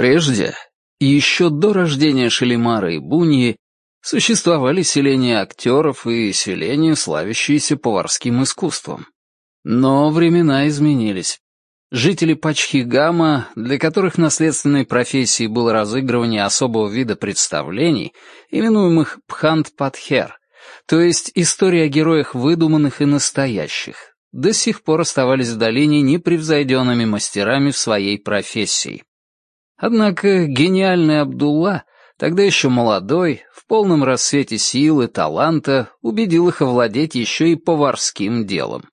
Прежде, еще до рождения Шалимара и Буньи, существовали селения актеров и селения, славящиеся поварским искусством. Но времена изменились. Жители Пачхигама, для которых наследственной профессией было разыгрывание особого вида представлений, именуемых Пхант-Патхер, то есть истории о героях выдуманных и настоящих, до сих пор оставались в долине непревзойденными мастерами в своей профессии. Однако гениальный Абдулла, тогда еще молодой, в полном рассвете сил и таланта, убедил их овладеть еще и поварским делом.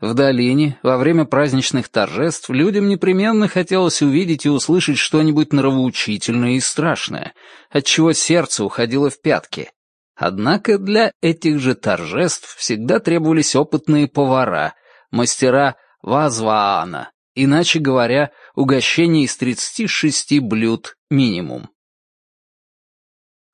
В долине, во время праздничных торжеств, людям непременно хотелось увидеть и услышать что-нибудь нравоучительное и страшное, отчего сердце уходило в пятки. Однако для этих же торжеств всегда требовались опытные повара, мастера вазваана, иначе говоря, угощение из 36 блюд минимум.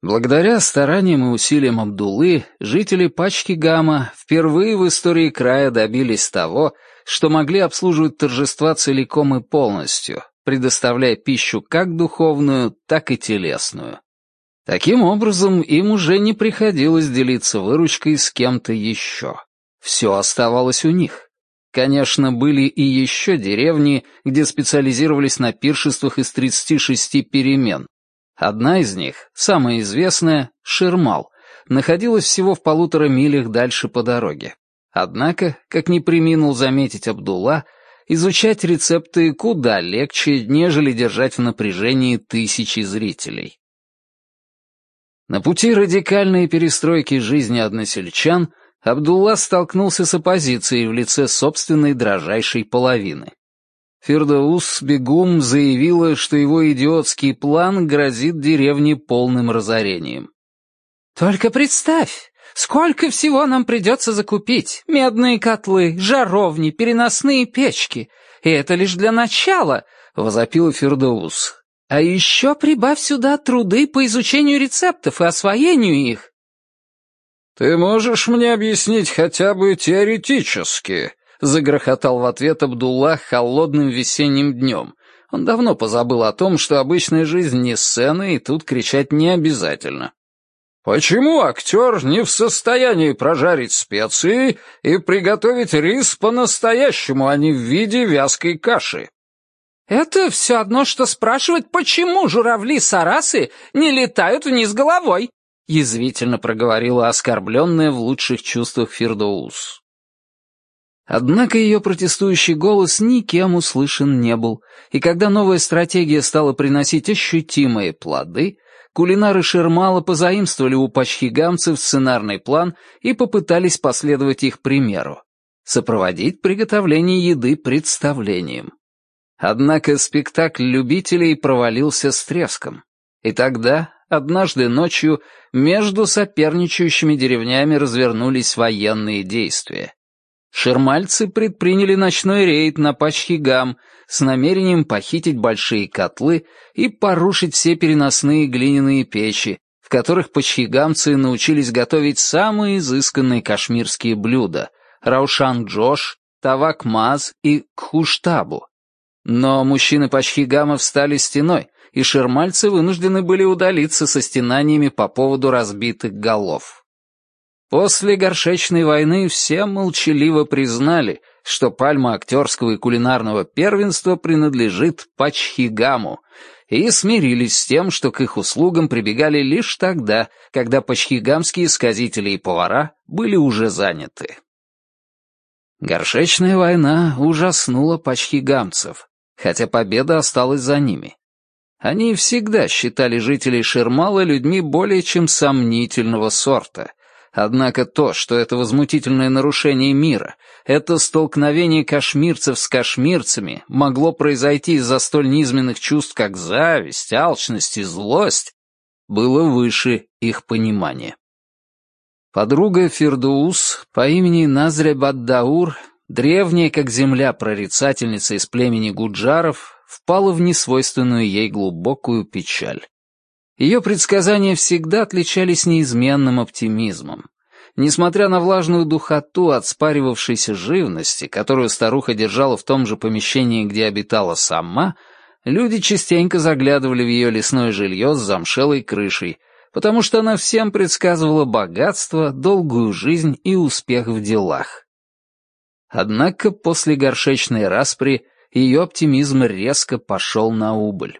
Благодаря стараниям и усилиям Абдулы, жители Пачки Гама впервые в истории края добились того, что могли обслуживать торжества целиком и полностью, предоставляя пищу как духовную, так и телесную. Таким образом, им уже не приходилось делиться выручкой с кем-то еще. Все оставалось у них. Конечно, были и еще деревни, где специализировались на пиршествах из 36 перемен, Одна из них, самая известная, Шермал, находилась всего в полутора милях дальше по дороге. Однако, как не приминул заметить Абдулла, изучать рецепты куда легче, нежели держать в напряжении тысячи зрителей. На пути радикальной перестройки жизни односельчан Абдулла столкнулся с оппозицией в лице собственной дрожайшей половины. Фердаус Бегум заявила, что его идиотский план грозит деревне полным разорением. «Только представь, сколько всего нам придется закупить. Медные котлы, жаровни, переносные печки. И это лишь для начала», — возопила Фердаус. «А еще прибавь сюда труды по изучению рецептов и освоению их». «Ты можешь мне объяснить хотя бы теоретически, — загрохотал в ответ Абдулла холодным весенним днем. Он давно позабыл о том, что обычная жизнь не сцена, и тут кричать не обязательно. «Почему актер не в состоянии прожарить специи и приготовить рис по-настоящему, а не в виде вязкой каши?» «Это все одно, что спрашивать, почему журавли-сарасы не летают вниз головой?» Язвительно проговорила оскорбленная в лучших чувствах Фирдоус. Однако ее протестующий голос никем услышан не был, и когда новая стратегия стала приносить ощутимые плоды, кулинары Шермала позаимствовали у пачхигамцев сценарный план и попытались последовать их примеру — сопроводить приготовление еды представлением. Однако спектакль любителей провалился с треском. И тогда, однажды ночью, между соперничающими деревнями развернулись военные действия. Шермальцы предприняли ночной рейд на Пачхигам с намерением похитить большие котлы и порушить все переносные глиняные печи, в которых пачхигамцы научились готовить самые изысканные кашмирские блюда — раушан-джош, тавак-маз и кхуштабу. Но мужчины Пачхигама встали стеной, и шермальцы вынуждены были удалиться со стенаниями по поводу разбитых голов. После горшечной войны все молчаливо признали, что пальма актерского и кулинарного первенства принадлежит Пачхигаму, и смирились с тем, что к их услугам прибегали лишь тогда, когда пачхигамские сказители и повара были уже заняты. Горшечная война ужаснула пачхигамцев, хотя победа осталась за ними. Они всегда считали жителей Шермала людьми более чем сомнительного сорта, Однако то, что это возмутительное нарушение мира, это столкновение кашмирцев с кашмирцами могло произойти из-за столь низменных чувств, как зависть, алчность и злость, было выше их понимания. Подруга Фирдуус по имени Назря Баддаур, древняя как земля прорицательница из племени Гуджаров, впала в несвойственную ей глубокую печаль. Ее предсказания всегда отличались неизменным оптимизмом. Несмотря на влажную духоту от спаривавшейся живности, которую старуха держала в том же помещении, где обитала сама, Люди частенько заглядывали в ее лесное жилье с замшелой крышей, потому что она всем предсказывала богатство, долгую жизнь и успех в делах. Однако после горшечной распри ее оптимизм резко пошел на убыль.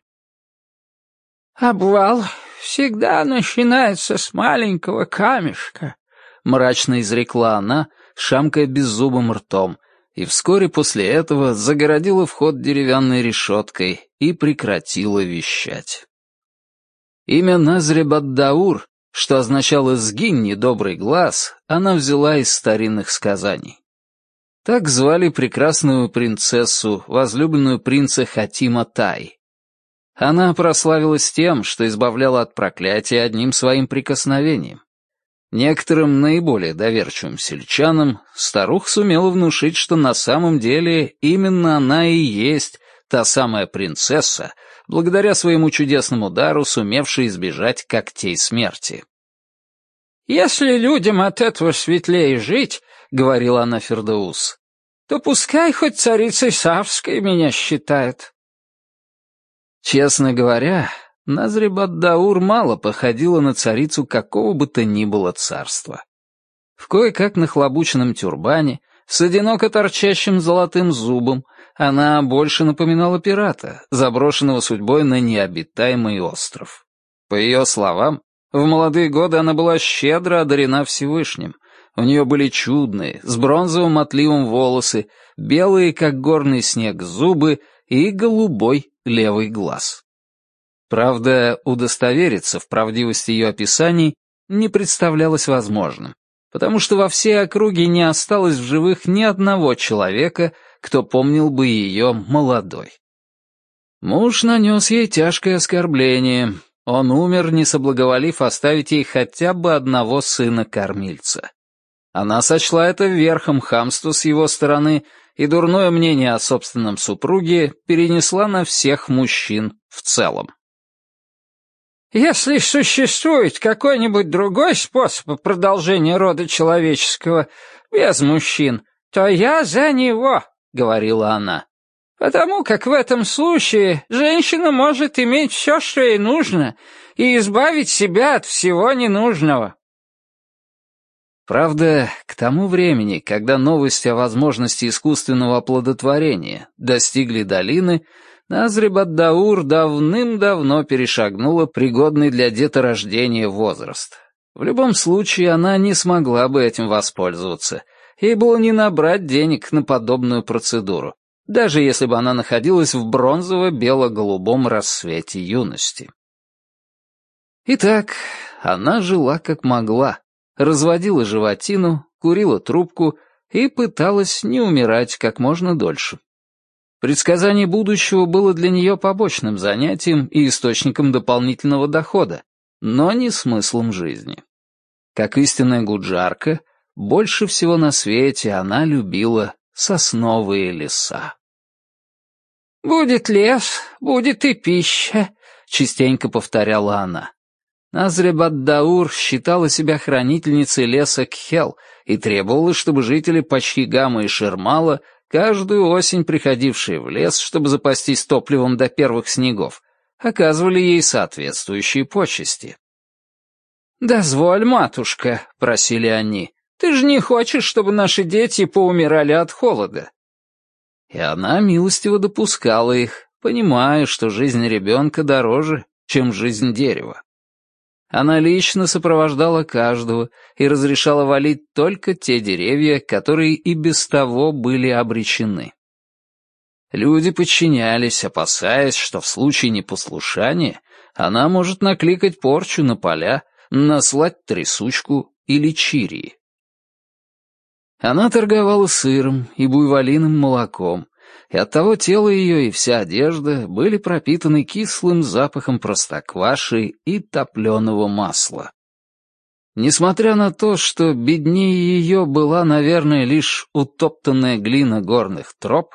«Обвал всегда начинается с маленького камешка», — мрачно изрекла она, шамкая беззубым ртом, и вскоре после этого загородила вход деревянной решеткой и прекратила вещать. Имя Назребаддаур, что означало «сгинь, недобрый глаз», она взяла из старинных сказаний. Так звали прекрасную принцессу, возлюбленную принца Хатима Тай. Она прославилась тем, что избавляла от проклятия одним своим прикосновением. Некоторым наиболее доверчивым сельчанам старуха сумела внушить, что на самом деле именно она и есть та самая принцесса, благодаря своему чудесному дару, сумевшая избежать когтей смерти. «Если людям от этого светлее жить, — говорила она Фердаус, — то пускай хоть царицей Савской меня считают». Честно говоря, Назребад-Даур мало походила на царицу какого бы то ни было царства. В кое-как нахлобученном тюрбане, с одиноко торчащим золотым зубом, она больше напоминала пирата, заброшенного судьбой на необитаемый остров. По ее словам, в молодые годы она была щедро одарена Всевышним. У нее были чудные, с бронзовым отливом волосы, белые, как горный снег, зубы и голубой левый глаз. Правда, удостовериться в правдивости ее описаний не представлялось возможным, потому что во всей округе не осталось в живых ни одного человека, кто помнил бы ее молодой. Муж нанес ей тяжкое оскорбление. Он умер, не соблаговолив оставить ей хотя бы одного сына-кормильца. Она сочла это верхом хамства с его стороны и дурное мнение о собственном супруге перенесла на всех мужчин в целом. Если существует какой-нибудь другой способ продолжения рода человеческого без мужчин, то я за него, — говорила она. Потому как в этом случае женщина может иметь все, что ей нужно, и избавить себя от всего ненужного. Правда, к тому времени, когда новости о возможности искусственного оплодотворения достигли долины, Назребаддаур давным-давно перешагнула пригодный для деторождения возраст. В любом случае, она не смогла бы этим воспользоваться. Ей было не набрать денег на подобную процедуру, даже если бы она находилась в бронзово-бело-голубом рассвете юности. Итак, она жила как могла, разводила животину, курила трубку и пыталась не умирать как можно дольше. Предсказание будущего было для нее побочным занятием и источником дополнительного дохода, но не смыслом жизни. Как истинная гуджарка, больше всего на свете она любила сосновые леса. «Будет лес, будет и пища», — частенько повторяла она. Назребаддаур считала себя хранительницей леса Кхел и требовала, чтобы жители Пачхигама и Шермала каждую осень приходившие в лес, чтобы запастись топливом до первых снегов, оказывали ей соответствующие почести. «Дозволь, матушка», — просили они, — «ты же не хочешь, чтобы наши дети поумирали от холода?» И она милостиво допускала их, понимая, что жизнь ребенка дороже, чем жизнь дерева. Она лично сопровождала каждого и разрешала валить только те деревья, которые и без того были обречены. Люди подчинялись, опасаясь, что в случае непослушания она может накликать порчу на поля, наслать трясучку или чирии. Она торговала сыром и буйволиным молоком, и оттого тело ее и вся одежда были пропитаны кислым запахом простокваши и топленого масла. Несмотря на то, что беднее ее была, наверное, лишь утоптанная глина горных троп,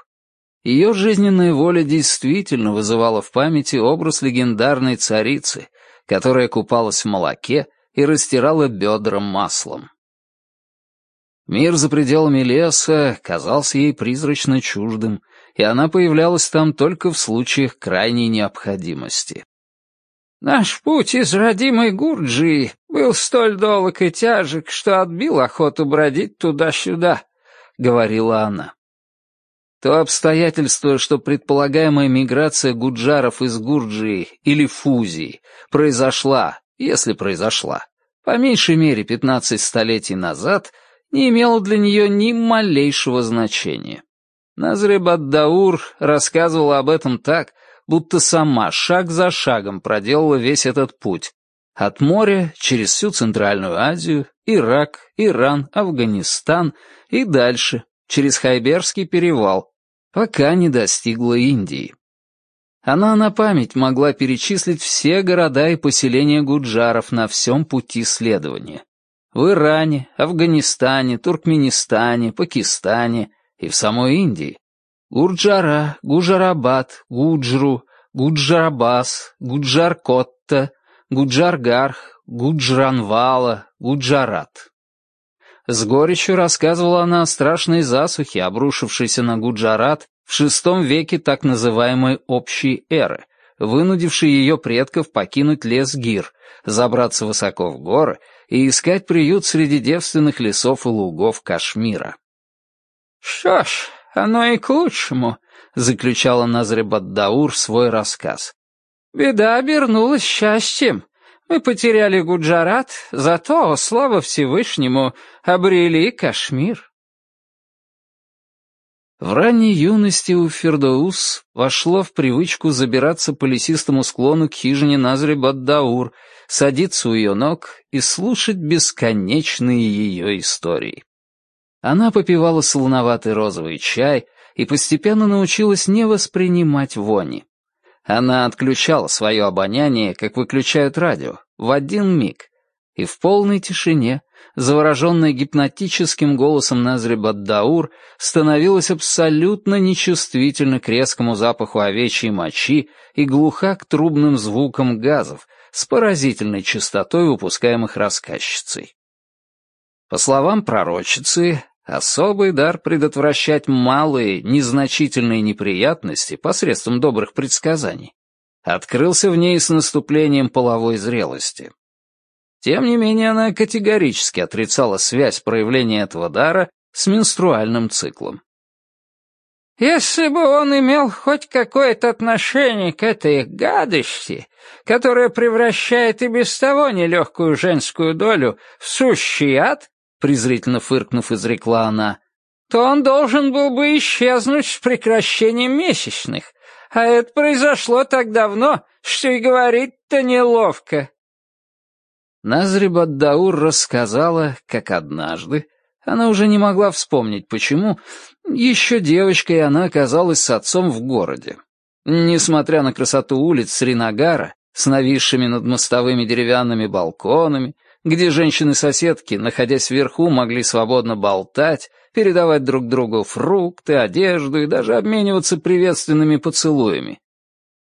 ее жизненная воля действительно вызывала в памяти образ легендарной царицы, которая купалась в молоке и растирала бедра маслом. Мир за пределами леса казался ей призрачно чуждым, и она появлялась там только в случаях крайней необходимости. «Наш путь из родимой Гурджии был столь долг и тяжек, что отбил охоту бродить туда-сюда», — говорила она. То обстоятельство, что предполагаемая миграция гуджаров из Гурджии или Фузии произошла, если произошла, по меньшей мере 15 столетий назад, не имело для нее ни малейшего значения. Назребад-Даур рассказывала об этом так, будто сама шаг за шагом проделала весь этот путь. От моря через всю Центральную Азию, Ирак, Иран, Афганистан и дальше, через Хайберский перевал, пока не достигла Индии. Она на память могла перечислить все города и поселения гуджаров на всем пути следования. В Иране, Афганистане, Туркменистане, Пакистане и в самой Индии. Гурджара, Гуджарабад, Гуджру, Гуджарабас, Гуджаркотта, Гуджаргарх, Гуджранвала, Гуджарат. С горечью рассказывала она о страшной засухе, обрушившейся на Гуджарат в VI веке так называемой «общей эры», вынудившей ее предков покинуть лес Гир, забраться высоко в горы и искать приют среди девственных лесов и лугов Кашмира. «Что ж, оно и к лучшему», — заключала Назребаддаур свой рассказ. «Беда обернулась счастьем. Мы потеряли Гуджарат, зато, слава Всевышнему, обрели Кашмир». В ранней юности у Фердоус вошло в привычку забираться по лесистому склону к хижине Назри Баддаур, садиться у ее ног и слушать бесконечные ее истории. Она попивала солоноватый розовый чай и постепенно научилась не воспринимать вони. Она отключала свое обоняние, как выключают радио, в один миг, и в полной тишине завороженная гипнотическим голосом Назри Баддаур, становилась абсолютно нечувствительна к резкому запаху овечьей мочи и глуха к трубным звукам газов с поразительной частотой, выпускаемых рассказчицей. По словам пророчицы, особый дар предотвращать малые, незначительные неприятности посредством добрых предсказаний открылся в ней с наступлением половой зрелости. Тем не менее, она категорически отрицала связь проявления этого дара с менструальным циклом. «Если бы он имел хоть какое-то отношение к этой гадости, которая превращает и без того нелегкую женскую долю в сущий ад, презрительно фыркнув, изрекла она, то он должен был бы исчезнуть с прекращением месячных, а это произошло так давно, что и говорить-то неловко». Назрибаддаур рассказала, как однажды, она уже не могла вспомнить почему, еще девочкой она оказалась с отцом в городе. Несмотря на красоту улиц Сринагара, с нависшими над мостовыми деревянными балконами, где женщины-соседки, находясь вверху, могли свободно болтать, передавать друг другу фрукты, одежду и даже обмениваться приветственными поцелуями,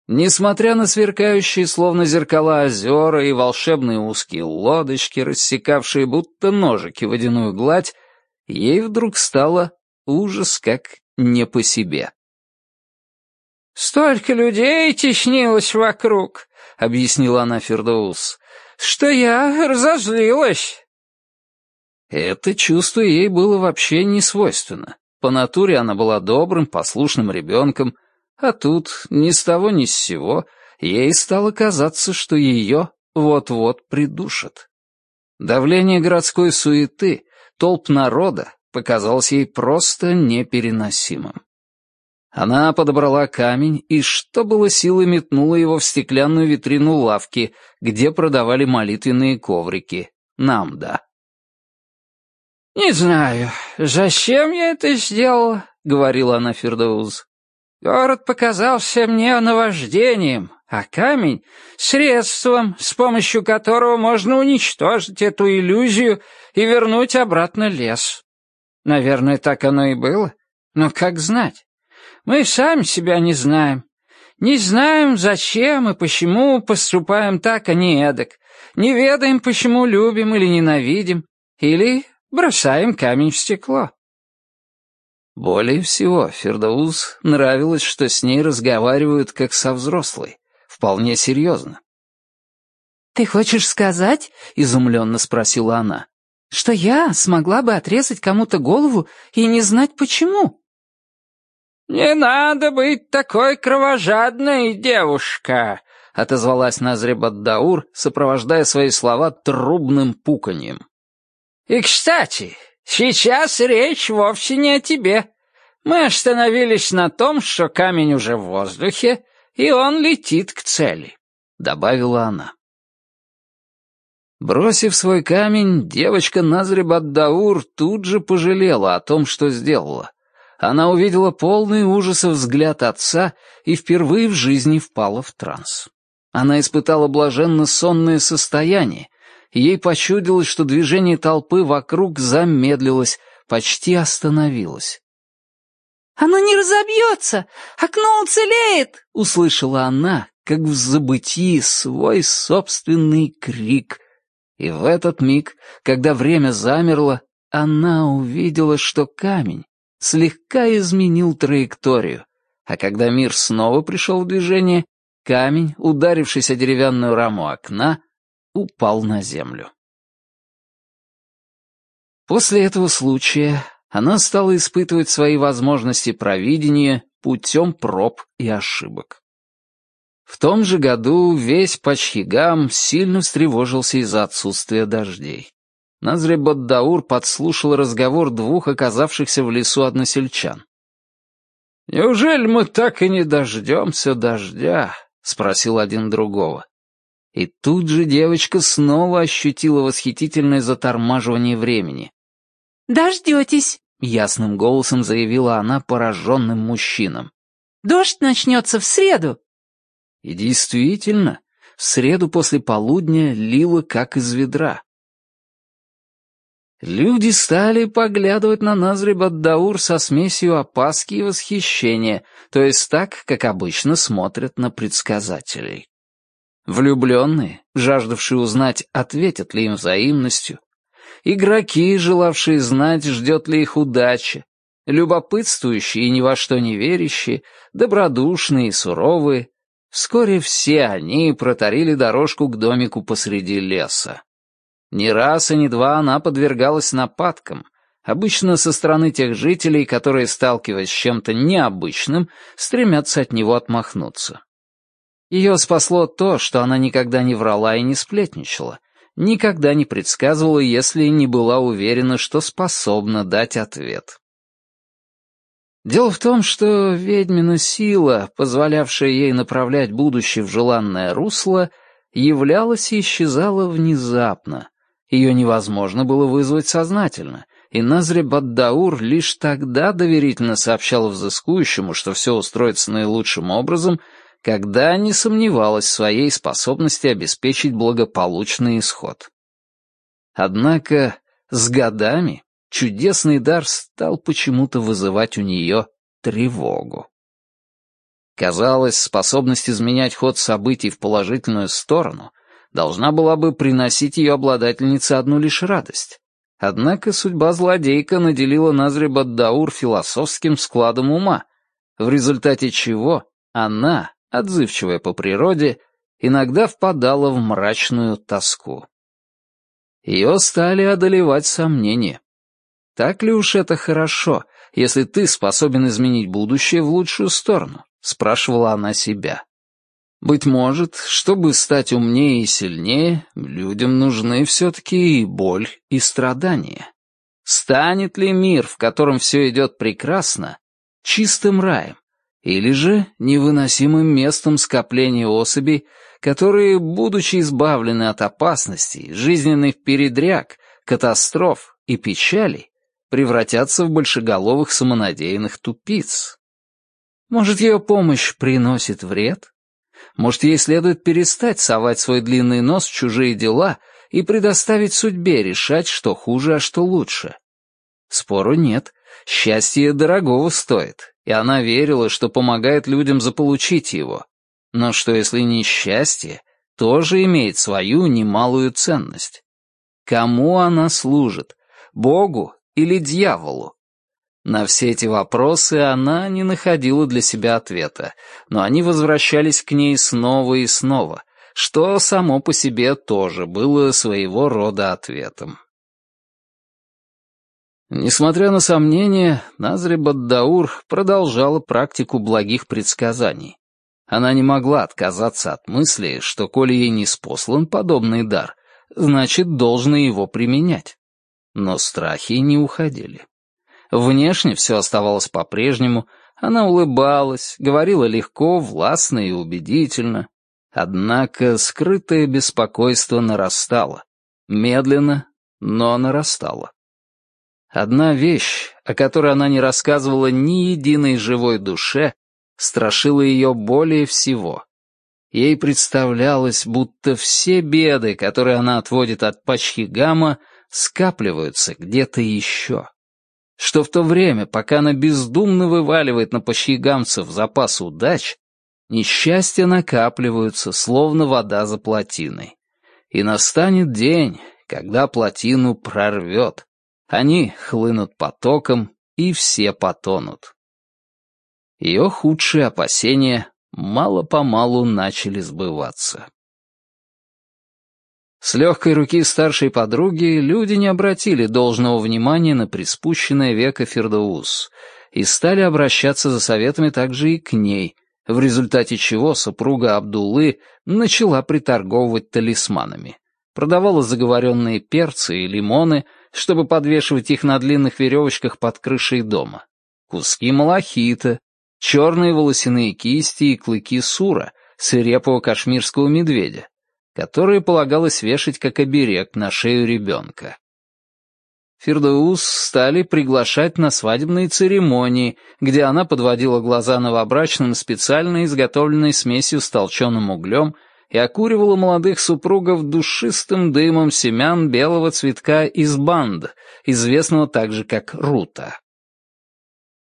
Несмотря на сверкающие, словно зеркала, озера и волшебные узкие лодочки, рассекавшие будто ножики водяную гладь, ей вдруг стало ужас как не по себе. «Столько людей теснилось вокруг», — объяснила она Фердоус, — «что я разозлилась». Это чувство ей было вообще не свойственно. По натуре она была добрым, послушным ребенком, а тут, ни с того ни с сего, ей стало казаться, что ее вот-вот придушат. Давление городской суеты, толп народа показалось ей просто непереносимым. Она подобрала камень и, что было силы, метнула его в стеклянную витрину лавки, где продавали молитвенные коврики. Нам, да. «Не знаю, зачем я это сделала?» — говорила она Фердоуз. Город показался мне наваждением, а камень — средством, с помощью которого можно уничтожить эту иллюзию и вернуть обратно лес. Наверное, так оно и было, но как знать? Мы сами себя не знаем. Не знаем, зачем и почему поступаем так, а не эдак. Не ведаем, почему любим или ненавидим, или бросаем камень в стекло. Более всего, Фердауз нравилось, что с ней разговаривают как со взрослой, вполне серьезно. «Ты хочешь сказать, — изумленно спросила она, — что я смогла бы отрезать кому-то голову и не знать почему?» «Не надо быть такой кровожадной, девушка!» — отозвалась Назребаддаур, сопровождая свои слова трубным пуканьем. «И, кстати, сейчас речь вовсе не о тебе. Мы остановились на том, что камень уже в воздухе, и он летит к цели», — добавила она. Бросив свой камень, девочка Назребаддаур тут же пожалела о том, что сделала. Она увидела полный ужаса взгляд отца и впервые в жизни впала в транс. Она испытала блаженно-сонное состояние, ей почудилось, что движение толпы вокруг замедлилось, почти остановилось. «Оно не разобьется! Окно уцелеет!» — услышала она, как в забытии, свой собственный крик. И в этот миг, когда время замерло, она увидела, что камень слегка изменил траекторию, а когда мир снова пришел в движение, камень, ударившись о деревянную раму окна, упал на землю. После этого случая она стала испытывать свои возможности провидения путем проб и ошибок. В том же году весь Пачхигам сильно встревожился из-за отсутствия дождей. Назребоддаур подслушал разговор двух оказавшихся в лесу односельчан. «Неужели мы так и не дождемся дождя?» — спросил один другого. И тут же девочка снова ощутила восхитительное затормаживание времени. «Дождетесь», — ясным голосом заявила она пораженным мужчинам. «Дождь начнется в среду». И действительно, в среду после полудня лило как из ведра. Люди стали поглядывать на Назри Баддаур со смесью опаски и восхищения, то есть так, как обычно смотрят на предсказателей. Влюбленные, жаждавшие узнать, ответят ли им взаимностью, игроки, желавшие знать, ждет ли их удача, любопытствующие и ни во что не верящие, добродушные и суровые, вскоре все они протарили дорожку к домику посреди леса. Ни раз и ни два она подвергалась нападкам, обычно со стороны тех жителей, которые, сталкиваясь с чем-то необычным, стремятся от него отмахнуться. Ее спасло то, что она никогда не врала и не сплетничала, никогда не предсказывала, если не была уверена, что способна дать ответ. Дело в том, что ведьмина сила, позволявшая ей направлять будущее в желанное русло, являлась и исчезала внезапно, ее невозможно было вызвать сознательно, и Назре Баддаур лишь тогда доверительно сообщала взыскующему, что все устроится наилучшим образом, когда не сомневалась в своей способности обеспечить благополучный исход. Однако с годами чудесный дар стал почему-то вызывать у нее тревогу. Казалось, способность изменять ход событий в положительную сторону должна была бы приносить ее обладательнице одну лишь радость. Однако судьба злодейка наделила Назри Баддаур философским складом ума, в результате чего она, отзывчивая по природе, иногда впадала в мрачную тоску. Ее стали одолевать сомнения. Так ли уж это хорошо, если ты способен изменить будущее в лучшую сторону? Спрашивала она себя. Быть может, чтобы стать умнее и сильнее, людям нужны все-таки и боль, и страдания. Станет ли мир, в котором все идет прекрасно, чистым раем, или же невыносимым местом скопления особей, которые, будучи избавлены от опасностей, жизненных передряг, катастроф и печалей, превратятся в большеголовых самонадеянных тупиц? Может, ее помощь приносит вред? Может, ей следует перестать совать свой длинный нос в чужие дела и предоставить судьбе решать, что хуже, а что лучше? Спору нет. Счастье дорогого стоит, и она верила, что помогает людям заполучить его. Но что если несчастье тоже имеет свою немалую ценность? Кому она служит? Богу или дьяволу? На все эти вопросы она не находила для себя ответа, но они возвращались к ней снова и снова, что само по себе тоже было своего рода ответом. Несмотря на сомнения, Назри Баддаур продолжала практику благих предсказаний. Она не могла отказаться от мысли, что, коли ей не спослан подобный дар, значит, должна его применять. Но страхи не уходили. Внешне все оставалось по-прежнему, она улыбалась, говорила легко, властно и убедительно. Однако скрытое беспокойство нарастало. Медленно, но нарастало. Одна вещь, о которой она не рассказывала ни единой живой душе, страшила ее более всего. Ей представлялось, будто все беды, которые она отводит от Пачхигама, скапливаются где-то еще что в то время, пока она бездумно вываливает на пощегамцев запас удач, несчастья накапливаются, словно вода за плотиной. И настанет день, когда плотину прорвет. Они хлынут потоком, и все потонут. Ее худшие опасения мало-помалу начали сбываться. С легкой руки старшей подруги люди не обратили должного внимания на приспущенное веко Фердоус и стали обращаться за советами также и к ней, в результате чего супруга Абдуллы начала приторговывать талисманами. Продавала заговоренные перцы и лимоны, чтобы подвешивать их на длинных веревочках под крышей дома. Куски малахита, черные волосяные кисти и клыки сура, свирепого кашмирского медведя, которые полагалось вешать как оберег на шею ребенка. Фирдаус стали приглашать на свадебные церемонии, где она подводила глаза новобрачным специально изготовленной смесью с толченым углем и окуривала молодых супругов душистым дымом семян белого цветка из банд, известного также как рута.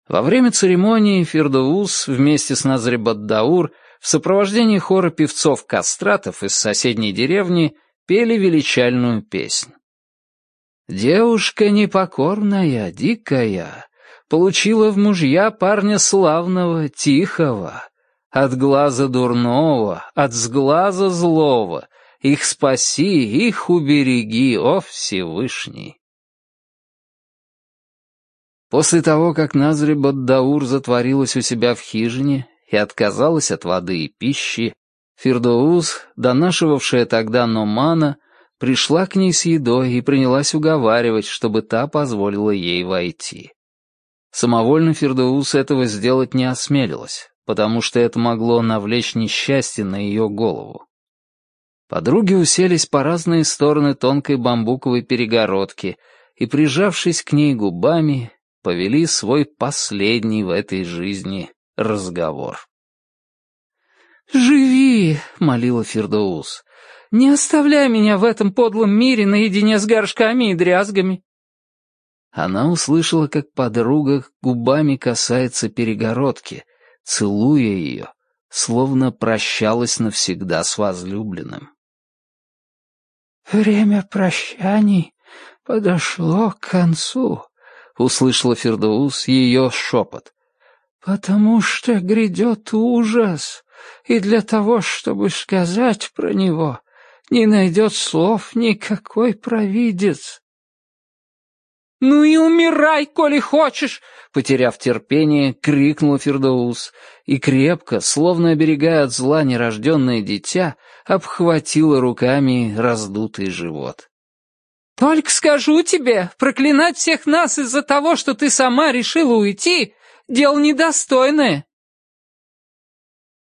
Во время церемонии Фирдаус вместе с Назребаддаур в сопровождении хора певцов-кастратов из соседней деревни пели величальную песнь. «Девушка непокорная, дикая, получила в мужья парня славного, тихого, от глаза дурного, от сглаза злого, их спаси, их убереги, о Всевышний!» После того, как Назри Баддаур затворилась у себя в хижине и отказалась от воды и пищи, Фирдоуз, донашивавшая тогда Номана, пришла к ней с едой и принялась уговаривать, чтобы та позволила ей войти. Самовольно Фирдоуз этого сделать не осмелилась, потому что это могло навлечь несчастье на ее голову. Подруги уселись по разные стороны тонкой бамбуковой перегородки и, прижавшись к ней губами, повели свой последний в этой жизни разговор. «Живи!» — молила Фирдоус. «Не оставляй меня в этом подлом мире наедине с горшками и дрязгами!» Она услышала, как подруга губами касается перегородки, целуя ее, словно прощалась навсегда с возлюбленным. «Время прощаний подошло к концу», — услышала Фердоус ее шепот потому что грядет ужас, и для того, чтобы сказать про него, не найдет слов никакой провидец. «Ну и умирай, коли хочешь!» Потеряв терпение, крикнул Фердоус и крепко, словно оберегая от зла нерожденное дитя, обхватила руками раздутый живот. «Только скажу тебе, проклинать всех нас из-за того, что ты сама решила уйти, Дело недостойное!»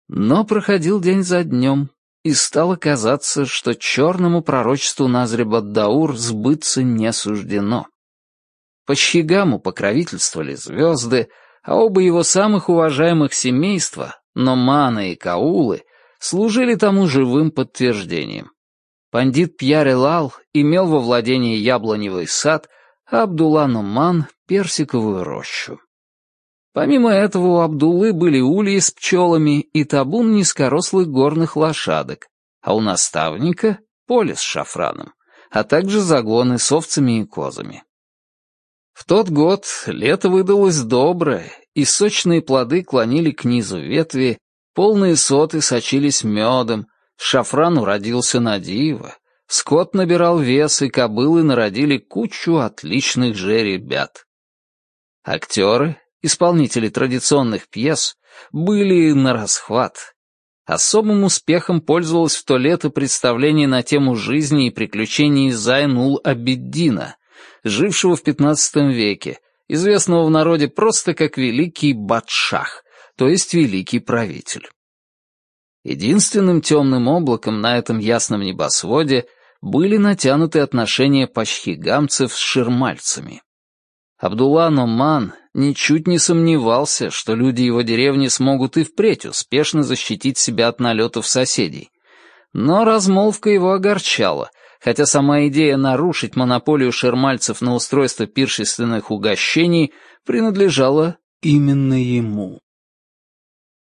Но проходил день за днем, и стало казаться, что черному пророчеству Назребаддаур сбыться не суждено. По Чхигаму покровительствовали звезды, а оба его самых уважаемых семейства, Номана и Каулы, служили тому живым подтверждением. Пандит Пьяре-Лал имел во владении яблоневый сад, а Абдулла Номан — персиковую рощу. Помимо этого у Абдуллы были ульи с пчелами и табун низкорослых горных лошадок, а у наставника — поле с шафраном, а также загоны с овцами и козами. В тот год лето выдалось доброе, и сочные плоды клонили к низу ветви, полные соты сочились медом, шафран уродился на диво, скот набирал вес, и кобылы народили кучу отличных же ребят. Актеры, исполнители традиционных пьес, были на расхват. Особым успехом пользовалось в то лето представление на тему жизни и приключений Зайнул-Абиддина, жившего в XV веке, известного в народе просто как Великий Батшах, то есть Великий Правитель. Единственным темным облаком на этом ясном небосводе были натянуты отношения пачхигамцев с ширмальцами. Абдулла Номан ничуть не сомневался, что люди его деревни смогут и впредь успешно защитить себя от налетов соседей. Но размолвка его огорчала, хотя сама идея нарушить монополию шермальцев на устройство пиршественных угощений принадлежала именно ему.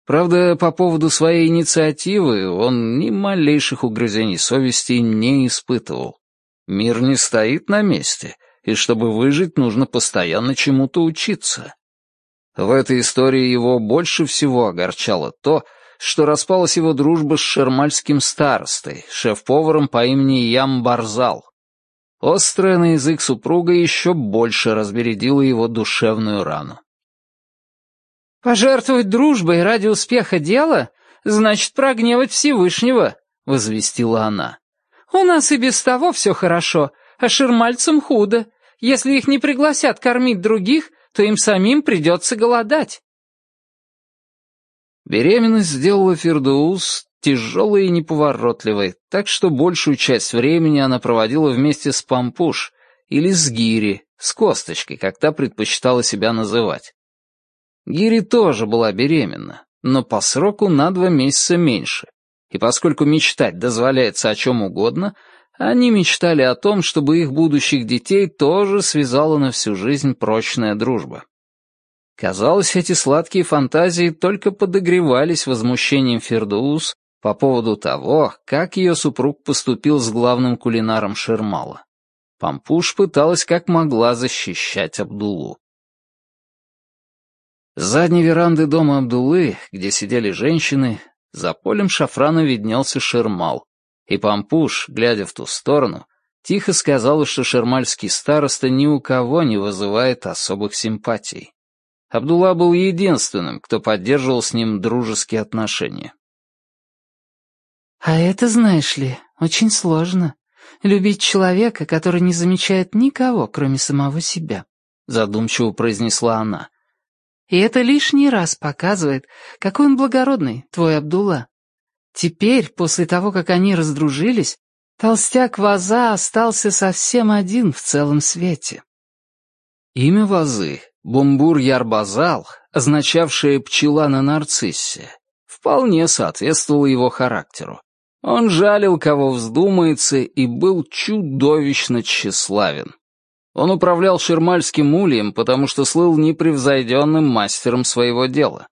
Правда, по поводу своей инициативы он ни малейших угрызений совести не испытывал. Мир не стоит на месте, и чтобы выжить, нужно постоянно чему-то учиться. В этой истории его больше всего огорчало то, что распалась его дружба с шермальским старостой, шеф-поваром по имени Ям Барзал. Острая на язык супруга еще больше разбередила его душевную рану. «Пожертвовать дружбой ради успеха дела значит прогневать Всевышнего», — возвестила она. «У нас и без того все хорошо, а шермальцам худо. Если их не пригласят кормить других, то им самим придется голодать». Беременность сделала Фердоус тяжелой и неповоротливой, так что большую часть времени она проводила вместе с Пампуш или с Гири, с Косточкой, как та предпочитала себя называть. Гири тоже была беременна, но по сроку на два месяца меньше. И поскольку мечтать дозволяется о чем угодно, они мечтали о том, чтобы их будущих детей тоже связала на всю жизнь прочная дружба. Казалось, эти сладкие фантазии только подогревались возмущением Фердуус по поводу того, как ее супруг поступил с главным кулинаром Шермала. Пампуш пыталась как могла защищать Абдулу. С задней веранды дома Абдулы, где сидели женщины, за полем шафрана виднелся Шермал, и Пампуш, глядя в ту сторону, тихо сказала, что шермальский староста ни у кого не вызывает особых симпатий. Абдулла был единственным, кто поддерживал с ним дружеские отношения. «А это, знаешь ли, очень сложно. Любить человека, который не замечает никого, кроме самого себя», — задумчиво произнесла она. И это лишний раз показывает, какой он благородный, твой Абдулла. Теперь, после того, как они раздружились, толстяк Ваза остался совсем один в целом свете. Имя Вазы, Бумбур Ярбазал, означавшее «пчела на нарциссе», вполне соответствовало его характеру. Он жалил, кого вздумается, и был чудовищно тщеславен. Он управлял шермальским ульем, потому что слыл непревзойденным мастером своего дела.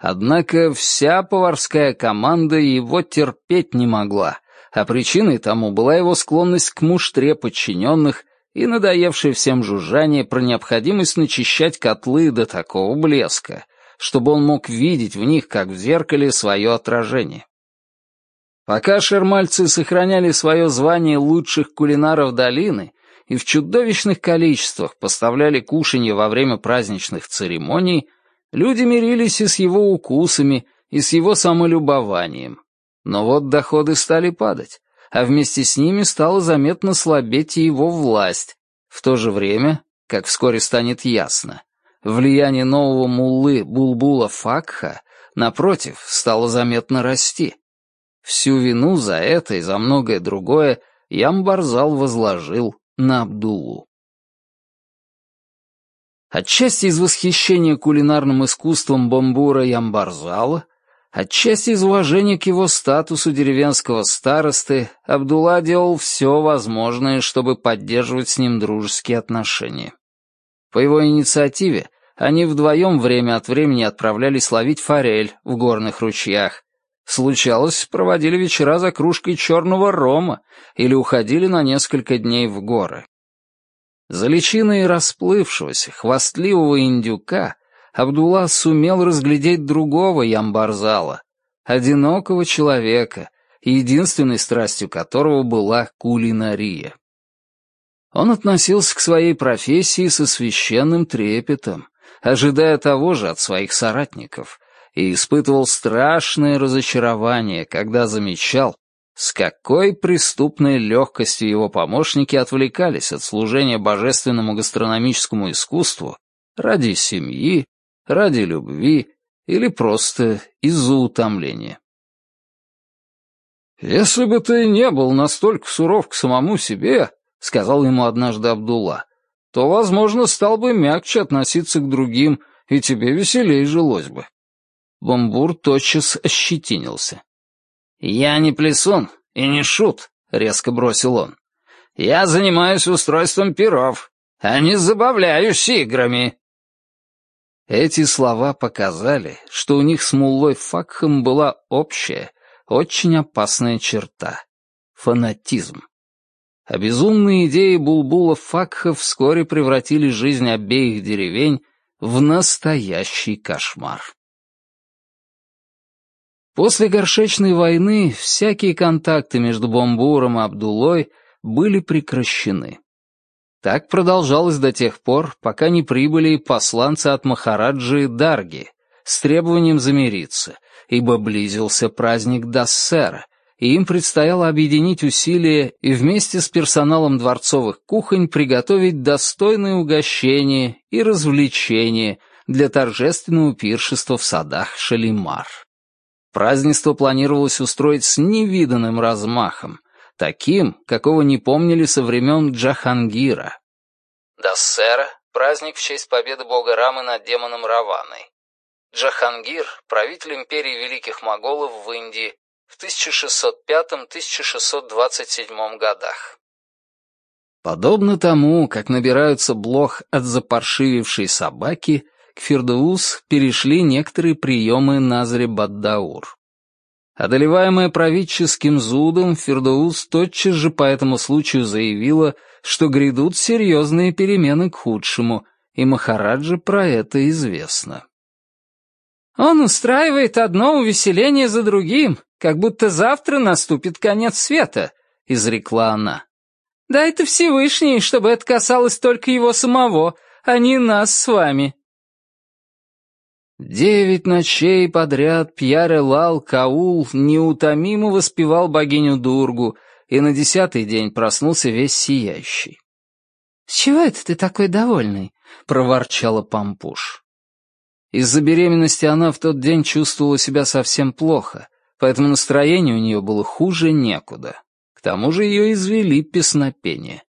Однако вся поварская команда его терпеть не могла, а причиной тому была его склонность к муштре подчиненных и надоевшее всем жужжание про необходимость начищать котлы до такого блеска, чтобы он мог видеть в них, как в зеркале, свое отражение. Пока шермальцы сохраняли свое звание лучших кулинаров долины, и в чудовищных количествах поставляли кушанье во время праздничных церемоний, люди мирились и с его укусами, и с его самолюбованием. Но вот доходы стали падать, а вместе с ними стала заметно слабеть и его власть. В то же время, как вскоре станет ясно, влияние нового муллы Булбула Факха, напротив, стало заметно расти. Всю вину за это и за многое другое Ямбарзал возложил на Абдулу. Отчасти из восхищения кулинарным искусством Бомбура Ямбарзала, отчасти из уважения к его статусу деревенского старосты, Абдулла делал все возможное, чтобы поддерживать с ним дружеские отношения. По его инициативе они вдвоем время от времени отправлялись ловить форель в горных ручьях, Случалось, проводили вечера за кружкой черного рома или уходили на несколько дней в горы. За личиной расплывшегося, хвастливого индюка Абдулла сумел разглядеть другого ямбарзала, одинокого человека, единственной страстью которого была кулинария. Он относился к своей профессии со священным трепетом, ожидая того же от своих соратников, и испытывал страшное разочарование, когда замечал, с какой преступной легкостью его помощники отвлекались от служения божественному гастрономическому искусству ради семьи, ради любви или просто из-за утомления. «Если бы ты не был настолько суров к самому себе», — сказал ему однажды Абдулла, «то, возможно, стал бы мягче относиться к другим, и тебе веселее жилось бы». Бомбур тотчас ощетинился. «Я не плесун и не шут», — резко бросил он. «Я занимаюсь устройством перов, а не забавляюсь играми». Эти слова показали, что у них с Муллой Факхом была общая, очень опасная черта — фанатизм. А безумные идеи Булбула Факха вскоре превратили жизнь обеих деревень в настоящий кошмар. После горшечной войны всякие контакты между Бомбуром и Абдулой были прекращены. Так продолжалось до тех пор, пока не прибыли посланцы от Махараджи Дарги с требованием замириться, ибо близился праздник Дассера, и им предстояло объединить усилия и вместе с персоналом дворцовых кухонь приготовить достойные угощения и развлечения для торжественного пиршества в садах Шалимар. Празднество планировалось устроить с невиданным размахом, таким, какого не помнили со времен Джахангира. Дассера — праздник в честь победы бога Рамы над демоном Раваной. Джахангир — правитель империи Великих Моголов в Индии в 1605-1627 годах. Подобно тому, как набираются блох от запаршивившей собаки, к перешли некоторые приемы Назри Баддаур. Одолеваемая правительским зудом, Фердоус тотчас же по этому случаю заявила, что грядут серьезные перемены к худшему, и Махараджа про это известно. «Он устраивает одно увеселение за другим, как будто завтра наступит конец света», — изрекла она. «Да это Всевышний, чтобы это касалось только его самого, а не нас с вами». Девять ночей подряд Пьяре Лал Каул неутомимо воспевал богиню Дургу и на десятый день проснулся весь сияющий. «С чего это ты такой довольный?» — проворчала Пампуш. Из-за беременности она в тот день чувствовала себя совсем плохо, поэтому настроение у нее было хуже некуда. К тому же ее извели песнопение.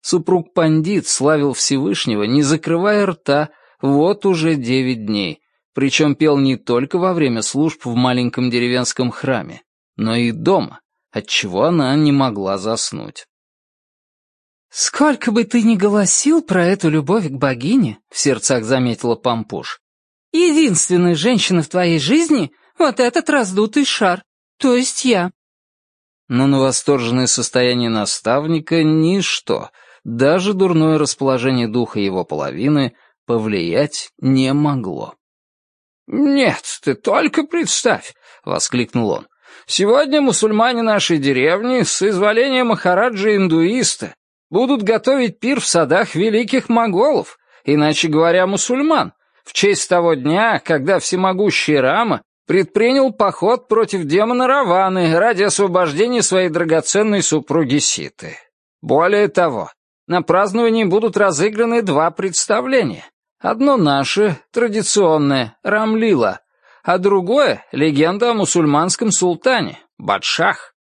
Супруг Пандит славил Всевышнего, не закрывая рта, вот уже девять дней — причем пел не только во время служб в маленьком деревенском храме, но и дома, отчего она не могла заснуть. «Сколько бы ты ни голосил про эту любовь к богине», — в сердцах заметила Пампуш, «единственная женщина в твоей жизни — вот этот раздутый шар, то есть я». Но на восторженное состояние наставника ничто, даже дурное расположение духа его половины, повлиять не могло. «Нет, ты только представь!» — воскликнул он. «Сегодня мусульмане нашей деревни с изволения Махараджа-индуиста будут готовить пир в садах великих моголов, иначе говоря, мусульман, в честь того дня, когда всемогущий Рама предпринял поход против демона Раваны ради освобождения своей драгоценной супруги Ситы. Более того, на праздновании будут разыграны два представления. Одно наше, традиционное, Рамлила, а другое — легенда о мусульманском султане, Бадшах.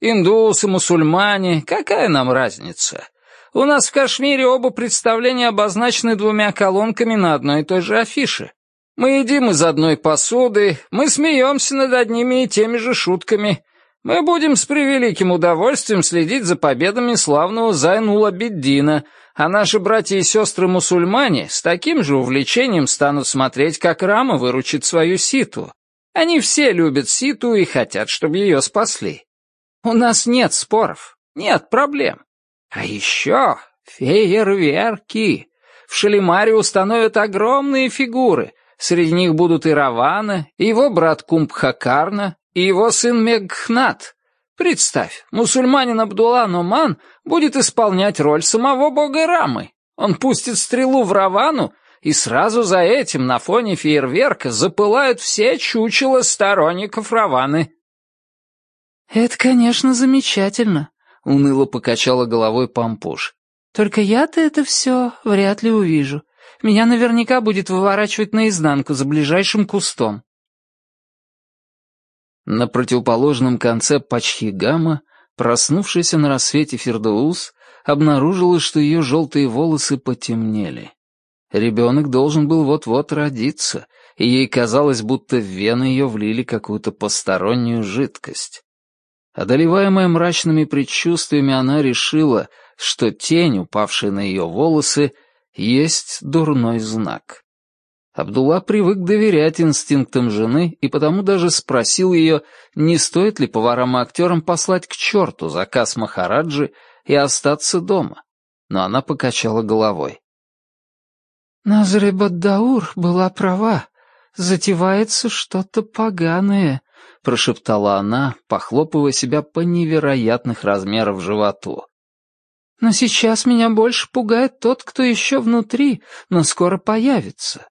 Индусы, мусульмане, какая нам разница? У нас в Кашмире оба представления обозначены двумя колонками на одной и той же афише. Мы едим из одной посуды, мы смеемся над одними и теми же шутками. Мы будем с превеликим удовольствием следить за победами славного Зайнула Беддина — а наши братья и сестры-мусульмане с таким же увлечением станут смотреть, как Рама выручит свою ситу. Они все любят ситу и хотят, чтобы ее спасли. У нас нет споров, нет проблем. А еще Фейерверки! В Шалимаре установят огромные фигуры. Среди них будут и Равана, и его брат Кумбхакарна, и его сын Мегхнат. Представь, мусульманин Абдулла Нуман будет исполнять роль самого бога Рамы. Он пустит стрелу в Равану, и сразу за этим на фоне фейерверка запылают все чучела сторонников Раваны. «Это, конечно, замечательно», — уныло покачала головой Пампуш. «Только я-то это все вряд ли увижу. Меня наверняка будет выворачивать наизнанку за ближайшим кустом». На противоположном конце Пачхигама, проснувшийся на рассвете Фердоус, обнаружила, что ее желтые волосы потемнели. Ребенок должен был вот-вот родиться, и ей казалось, будто в вены ее влили какую-то постороннюю жидкость. Одолеваемая мрачными предчувствиями, она решила, что тень, упавшая на ее волосы, есть дурной знак. Абдулла привык доверять инстинктам жены и потому даже спросил ее, не стоит ли поварам и актерам послать к черту заказ Махараджи и остаться дома. Но она покачала головой. Назаре Баддаур была права. Затевается что-то поганое, — прошептала она, похлопывая себя по невероятных размеров животу. «Но сейчас меня больше пугает тот, кто еще внутри, но скоро появится».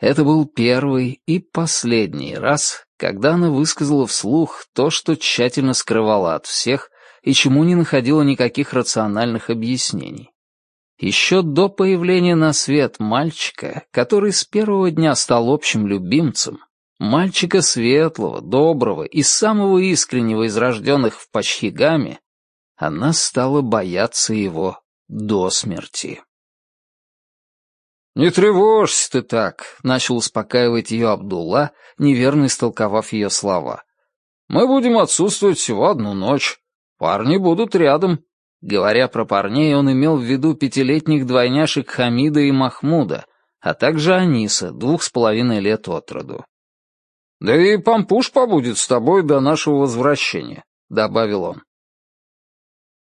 Это был первый и последний раз, когда она высказала вслух то, что тщательно скрывала от всех и чему не находила никаких рациональных объяснений. Еще до появления на свет мальчика, который с первого дня стал общим любимцем, Мальчика светлого, доброго и самого искреннего из рожденных в Пачхигаме, она стала бояться его до смерти. «Не тревожься ты так», — начал успокаивать ее Абдулла, неверно истолковав ее слова. «Мы будем отсутствовать всего одну ночь. Парни будут рядом». Говоря про парней, он имел в виду пятилетних двойняшек Хамида и Махмуда, а также Аниса, двух с половиной лет от роду. «Да и Пампуш побудет с тобой до нашего возвращения», — добавил он.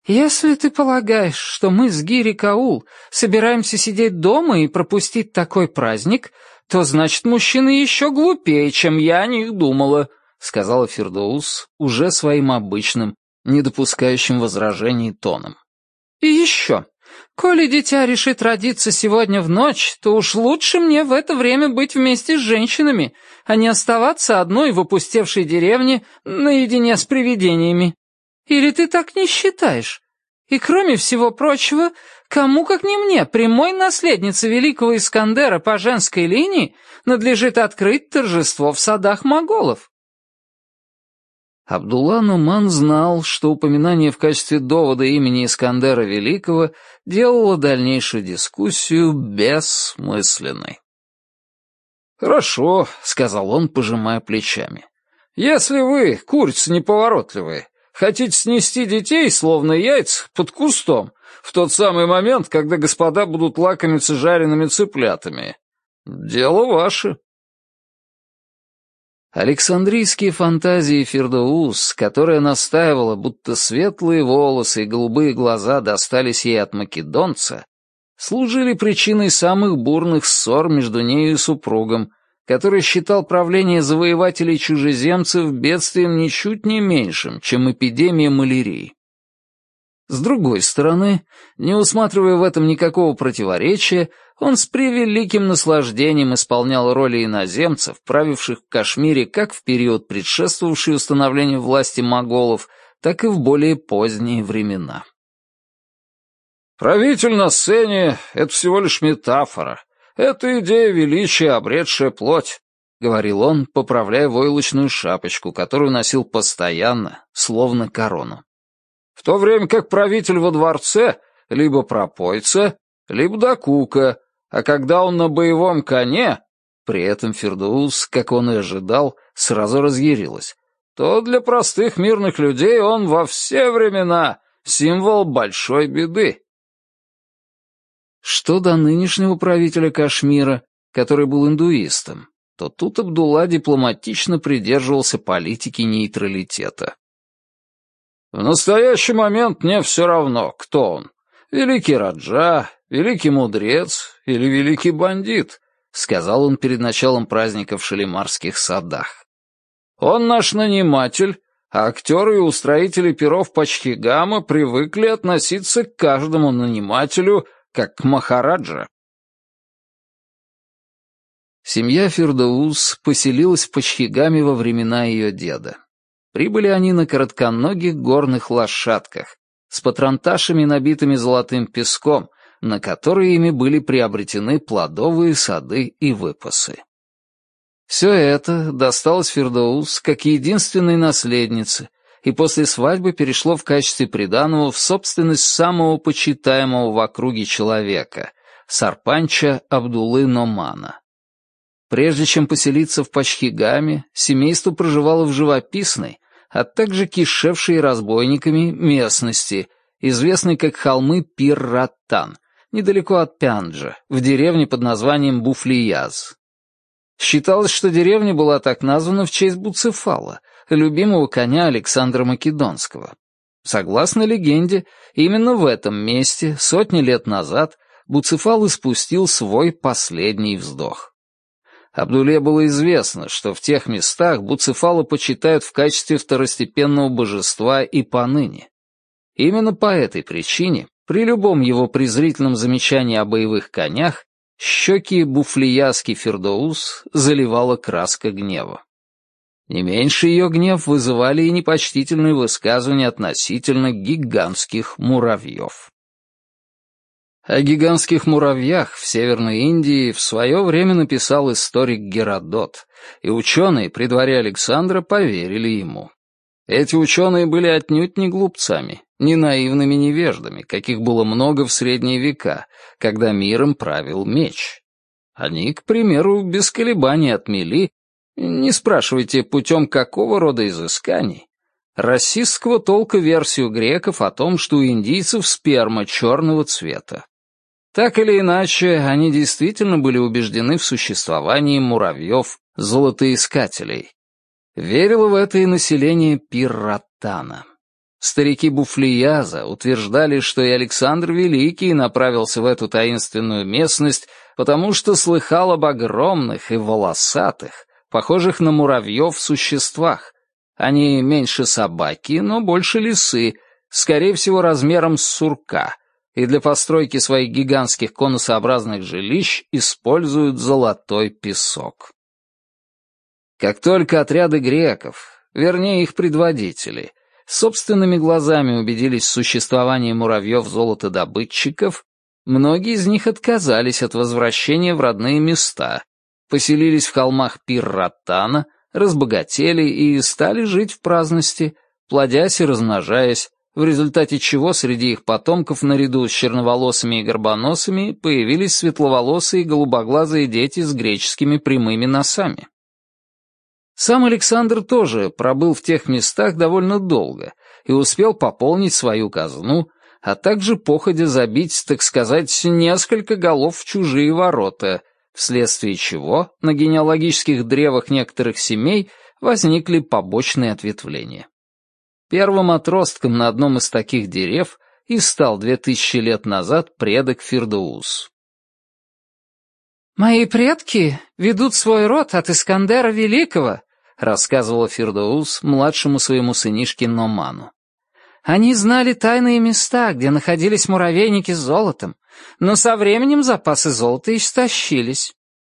«Если ты полагаешь, что мы с Гири Каул собираемся сидеть дома и пропустить такой праздник, то значит, мужчины еще глупее, чем я о них думала», — сказала Фердоус уже своим обычным, не допускающим возражений тоном. «И еще, коли дитя решит родиться сегодня в ночь, то уж лучше мне в это время быть вместе с женщинами, а не оставаться одной в опустевшей деревне наедине с привидениями. Или ты так не считаешь? И кроме всего прочего, кому, как не мне, прямой наследнице великого Искандера по женской линии, надлежит открыть торжество в садах моголов? Абдулла Нуман знал, что упоминание в качестве довода имени Искандера Великого делало дальнейшую дискуссию бессмысленной. «Хорошо», — сказал он, пожимая плечами. «Если вы, курицы неповоротливые, хотите снести детей, словно яйца, под кустом, в тот самый момент, когда господа будут лакомиться жареными цыплятами, дело ваше». Александрийские фантазии Фердоус, которая настаивала, будто светлые волосы и голубые глаза достались ей от македонца, служили причиной самых бурных ссор между нею и супругом, который считал правление завоевателей-чужеземцев бедствием ничуть не меньшим, чем эпидемия малярии. С другой стороны, не усматривая в этом никакого противоречия, он с превеликим наслаждением исполнял роли иноземцев, правивших в Кашмире как в период, предшествовавший установлению власти моголов, так и в более поздние времена. Правитель на сцене — это всего лишь метафора. Это идея величия, обретшая плоть, — говорил он, поправляя войлочную шапочку, которую носил постоянно, словно корону. В то время как правитель во дворце либо пропойца, либо докука, а когда он на боевом коне, при этом Фердоус, как он и ожидал, сразу разъярилась, то для простых мирных людей он во все времена символ большой беды. Что до нынешнего правителя Кашмира, который был индуистом, то тут Абдулла дипломатично придерживался политики нейтралитета. «В настоящий момент мне все равно, кто он. Великий Раджа, великий мудрец или великий бандит, сказал он перед началом праздника в Шалимарских садах. Он наш наниматель, а актеры и устроители перов Пачхигама привыкли относиться к каждому нанимателю как Махараджа. Семья Фердоус поселилась в Пачхигаме во времена ее деда. Прибыли они на коротконогих горных лошадках, с патронташами, набитыми золотым песком, на которые ими были приобретены плодовые сады и выпасы. Все это досталось Фердоус как единственной наследнице, и после свадьбы перешло в качестве приданого в собственность самого почитаемого в округе человека — Сарпанча Абдулы Номана. Прежде чем поселиться в Пачхигаме, семейство проживало в живописной, а также кишевшей разбойниками местности, известной как холмы Пир-Раттан, недалеко от Пянджа, в деревне под названием Буфлияз. Считалось, что деревня была так названа в честь Буцефала, любимого коня Александра Македонского. Согласно легенде, именно в этом месте сотни лет назад Буцефал испустил свой последний вздох. Абдуле было известно, что в тех местах Буцефала почитают в качестве второстепенного божества и поныне. Именно по этой причине, при любом его презрительном замечании о боевых конях, щеки буфлияски Фердоус заливала краска гнева. Не меньше ее гнев вызывали и непочтительные высказывания относительно гигантских муравьев. О гигантских муравьях в Северной Индии в свое время написал историк Геродот, и ученые при дворе Александра поверили ему. Эти ученые были отнюдь не глупцами, не наивными невеждами, каких было много в средние века, когда миром правил меч. Они, к примеру, без колебаний отмели, не спрашивайте, путем какого рода изысканий, расистского толка версию греков о том, что у индийцев сперма черного цвета. Так или иначе, они действительно были убеждены в существовании муравьев-золотоискателей. Верило в это и население Пирраттана. Старики Буфлияза утверждали, что и Александр Великий направился в эту таинственную местность, потому что слыхал об огромных и волосатых, похожих на муравьев существах. Они меньше собаки, но больше лисы, скорее всего, размером с сурка, и для постройки своих гигантских конусообразных жилищ используют золотой песок. Как только отряды греков, вернее их предводители, собственными глазами убедились в существовании муравьев-золотодобытчиков, многие из них отказались от возвращения в родные места, поселились в холмах Пир-Раттана, разбогатели и стали жить в праздности, плодясь и размножаясь, в результате чего среди их потомков наряду с черноволосыми и горбоносыми появились светловолосые и голубоглазые дети с греческими прямыми носами. Сам Александр тоже пробыл в тех местах довольно долго и успел пополнить свою казну, а также походя забить, так сказать, несколько голов в чужие ворота, вследствие чего на генеалогических древах некоторых семей возникли побочные ответвления. Первым отростком на одном из таких дерев и стал две тысячи лет назад предок Фирдоус. «Мои предки ведут свой род от Искандера Великого», рассказывала Фирдоус младшему своему сынишке Номану. «Они знали тайные места, где находились муравейники с золотом, но со временем запасы золота истощились.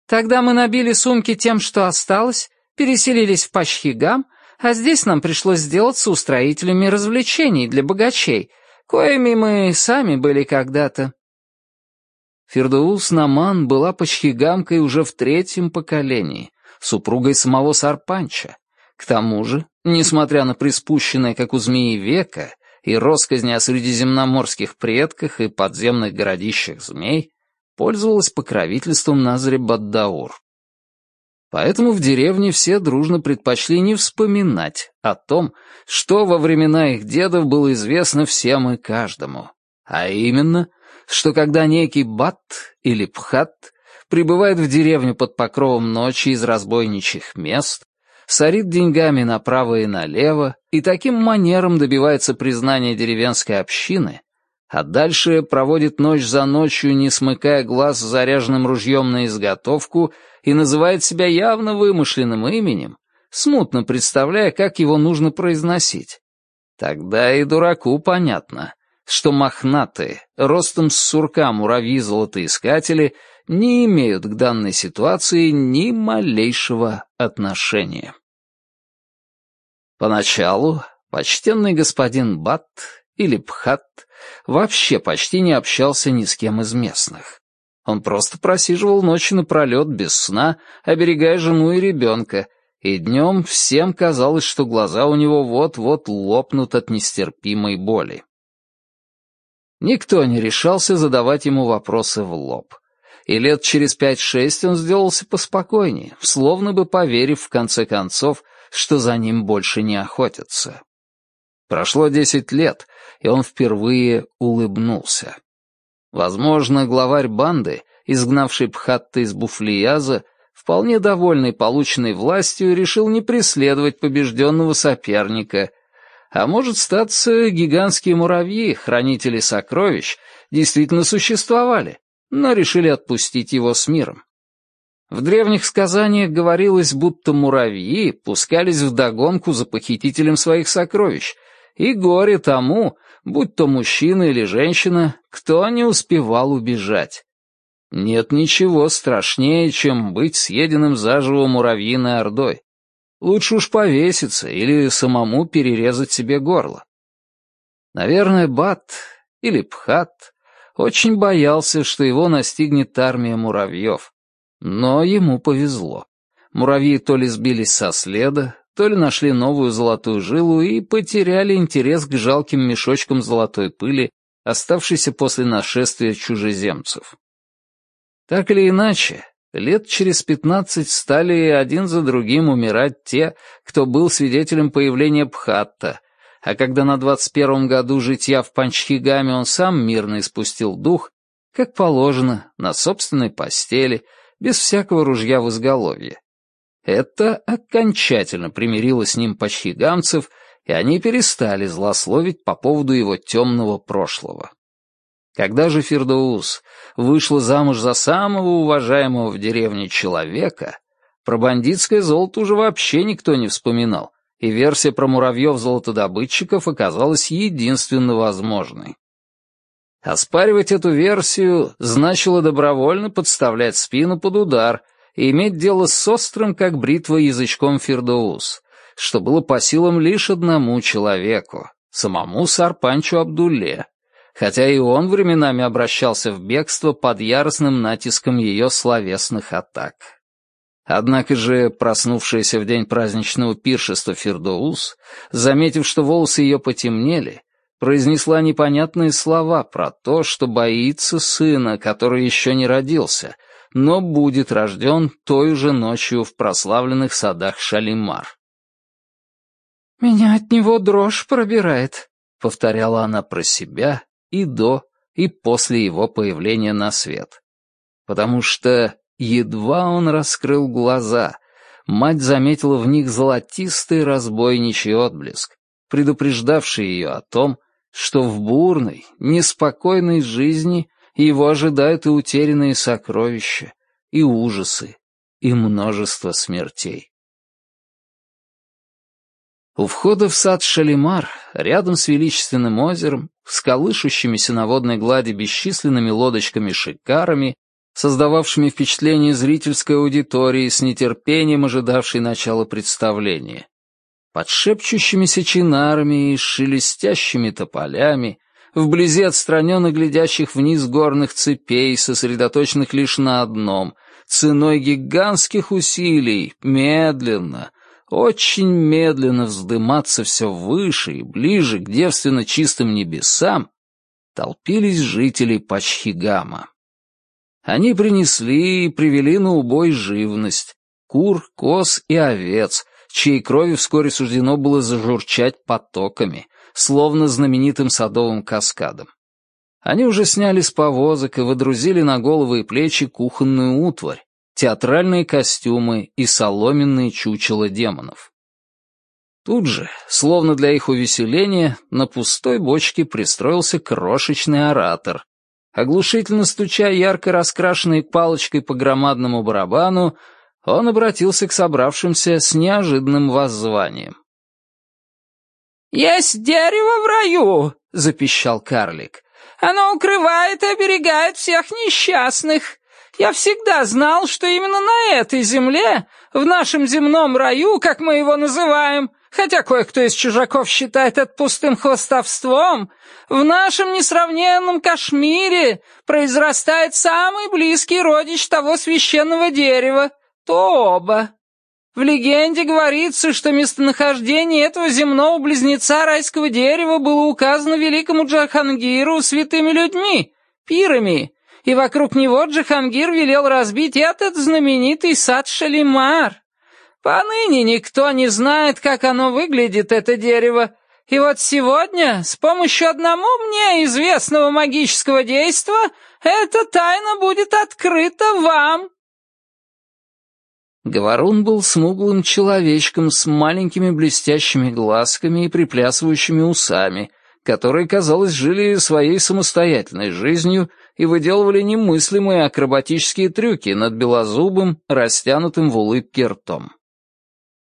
Тогда мы набили сумки тем, что осталось, переселились в Пачхигам а здесь нам пришлось сделаться устроителями развлечений для богачей, коими мы сами были когда-то. Фердоус Наман была почхигамкой уже в третьем поколении, супругой самого Сарпанча. К тому же, несмотря на приспущенное, как у змеи, века и росказни о средиземноморских предках и подземных городищах змей, пользовалась покровительством Назаре Баддаур. Поэтому в деревне все дружно предпочли не вспоминать о том, что во времена их дедов было известно всем и каждому. А именно, что когда некий Бат или Пхат прибывает в деревню под покровом ночи из разбойничьих мест, сорит деньгами направо и налево и таким манером добивается признания деревенской общины, А дальше проводит ночь за ночью, не смыкая глаз с заряженным ружьем на изготовку и называет себя явно вымышленным именем, смутно представляя, как его нужно произносить. Тогда и дураку понятно, что мохнатые, ростом с сурка муравьи-золотоискатели не имеют к данной ситуации ни малейшего отношения. Поначалу почтенный господин Бат или Пхат вообще почти не общался ни с кем из местных. Он просто просиживал ночи напролет без сна, оберегая жену и ребенка, и днем всем казалось, что глаза у него вот-вот лопнут от нестерпимой боли. Никто не решался задавать ему вопросы в лоб. И лет через пять-шесть он сделался поспокойнее, словно бы поверив в конце концов, что за ним больше не охотятся. Прошло десять лет, и он впервые улыбнулся. Возможно, главарь банды, изгнавший Пхатта из Буфлияза, вполне довольный полученной властью, решил не преследовать побежденного соперника. А может, статься гигантские муравьи, хранители сокровищ, действительно существовали, но решили отпустить его с миром. В древних сказаниях говорилось, будто муравьи пускались вдогонку за похитителем своих сокровищ, и горе тому, будь то мужчина или женщина, кто не успевал убежать. Нет ничего страшнее, чем быть съеденным заживо муравьиной ордой. Лучше уж повеситься или самому перерезать себе горло. Наверное, Бат или Пхат очень боялся, что его настигнет армия муравьев. Но ему повезло. Муравьи то ли сбились со следа, то ли нашли новую золотую жилу и потеряли интерес к жалким мешочкам золотой пыли, оставшейся после нашествия чужеземцев. Так или иначе, лет через пятнадцать стали один за другим умирать те, кто был свидетелем появления Пхатта, а когда на двадцать первом году житья в Панчхигаме он сам мирно испустил дух, как положено, на собственной постели, без всякого ружья в изголовье. Это окончательно примирило с ним пачхигамцев, и они перестали злословить по поводу его темного прошлого. Когда же Фирдоус вышла замуж за самого уважаемого в деревне человека, про бандитское золото уже вообще никто не вспоминал, и версия про муравьев-золотодобытчиков оказалась единственно возможной. Оспаривать эту версию значило добровольно подставлять спину под удар и иметь дело с острым, как бритва, язычком Фирдоус, что было по силам лишь одному человеку, самому Сарпанчу Абдулле, хотя и он временами обращался в бегство под яростным натиском ее словесных атак. Однако же проснувшаяся в день праздничного пиршества Фирдоус, заметив, что волосы ее потемнели, произнесла непонятные слова про то, что боится сына, который еще не родился, но будет рожден той же ночью в прославленных садах Шалимар. «Меня от него дрожь пробирает», — повторяла она про себя и до, и после его появления на свет. Потому что едва он раскрыл глаза, мать заметила в них золотистый разбойничий отблеск, предупреждавший ее о том, что в бурной, неспокойной жизни его ожидают и утерянные сокровища, и ужасы, и множество смертей. У входа в сад Шалимар, рядом с величественным озером, с колышущимися на водной глади бесчисленными лодочками-шикарами, создававшими впечатление зрительской аудитории с нетерпением ожидавшей начала представления, под шепчущимися чинарами и шелестящими тополями, вблизи отстраненно глядящих вниз горных цепей, сосредоточенных лишь на одном, ценой гигантских усилий, медленно — очень медленно вздыматься все выше и ближе к девственно чистым небесам, толпились жители Пачхигама. Они принесли и привели на убой живность, кур, коз и овец, чьей крови вскоре суждено было зажурчать потоками, словно знаменитым садовым каскадом. Они уже сняли с повозок и водрузили на головы и плечи кухонную утварь, театральные костюмы и соломенные чучела демонов. Тут же, словно для их увеселения, на пустой бочке пристроился крошечный оратор. Оглушительно стуча ярко раскрашенной палочкой по громадному барабану, он обратился к собравшимся с неожиданным воззванием. «Есть дерево в раю!» — запищал карлик. «Оно укрывает и оберегает всех несчастных. Я всегда знал, что именно на этой земле, в нашем земном раю, как мы его называем, хотя кое-кто из чужаков считает это пустым хвостовством, в нашем несравненном Кашмире произрастает самый близкий родич того священного дерева — Тоба. В легенде говорится, что местонахождение этого земного близнеца райского дерева было указано великому Джахангиру святыми людьми, пирами, и вокруг него Джахангир велел разбить этот знаменитый сад Шалимар. Поныне никто не знает, как оно выглядит, это дерево, и вот сегодня, с помощью одному мне известного магического действа, эта тайна будет открыта вам. Говорун был смуглым человечком с маленькими блестящими глазками и приплясывающими усами, которые, казалось, жили своей самостоятельной жизнью и выделывали немыслимые акробатические трюки над белозубым, растянутым в улыбке ртом.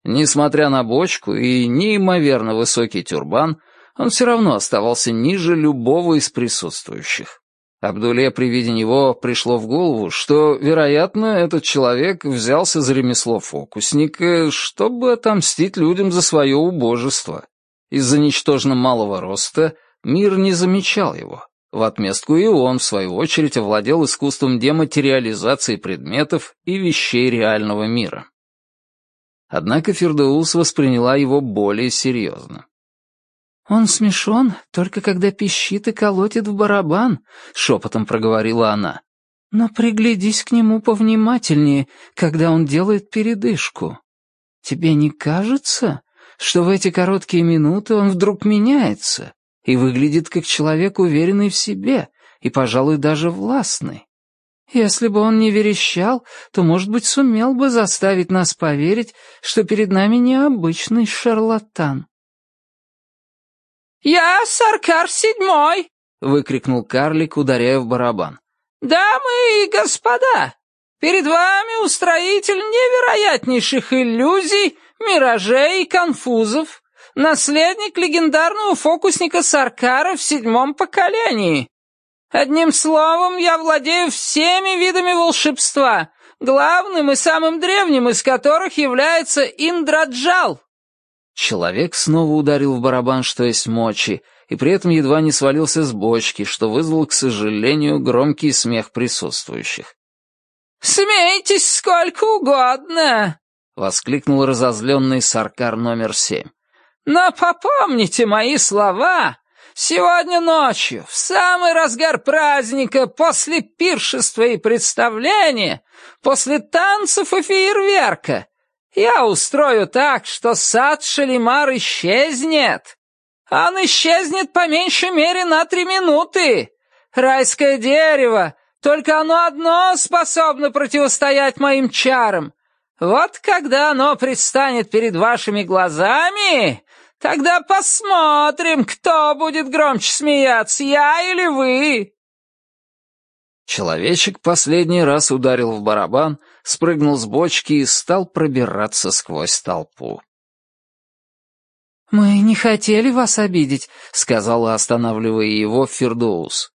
Несмотря на бочку и неимоверно высокий тюрбан, он все равно оставался ниже любого из присутствующих. Абдуле при виде него пришло в голову, что, вероятно, этот человек взялся за ремесло фокусника, чтобы отомстить людям за свое убожество. Из-за ничтожно малого роста мир не замечал его. В отместку и он, в свою очередь, овладел искусством дематериализации предметов и вещей реального мира. Однако Фердоус восприняла его более серьезно. «Он смешон, только когда пищит и колотит в барабан», — шепотом проговорила она. «Но приглядись к нему повнимательнее, когда он делает передышку. Тебе не кажется, что в эти короткие минуты он вдруг меняется и выглядит как человек, уверенный в себе и, пожалуй, даже властный? Если бы он не верещал, то, может быть, сумел бы заставить нас поверить, что перед нами необычный шарлатан». «Я Саркар Седьмой!» — выкрикнул карлик, ударяя в барабан. «Дамы и господа, перед вами устроитель невероятнейших иллюзий, миражей и конфузов, наследник легендарного фокусника Саркара в седьмом поколении. Одним словом, я владею всеми видами волшебства, главным и самым древним из которых является Индраджал, Человек снова ударил в барабан, что есть мочи, и при этом едва не свалился с бочки, что вызвало, к сожалению, громкий смех присутствующих. «Смейтесь сколько угодно!» — воскликнул разозленный Саркар номер семь. «Но попомните мои слова! Сегодня ночью, в самый разгар праздника, после пиршества и представления, после танцев и фейерверка, я устрою так, что сад Шалимар исчезнет. Он исчезнет по меньшей мере на три минуты. Райское дерево, только оно одно способно противостоять моим чарам. Вот когда оно предстанет перед вашими глазами, тогда посмотрим, кто будет громче смеяться, я или вы. Человечек последний раз ударил в барабан, спрыгнул с бочки и стал пробираться сквозь толпу. «Мы не хотели вас обидеть», — сказала, останавливая его Фердоус.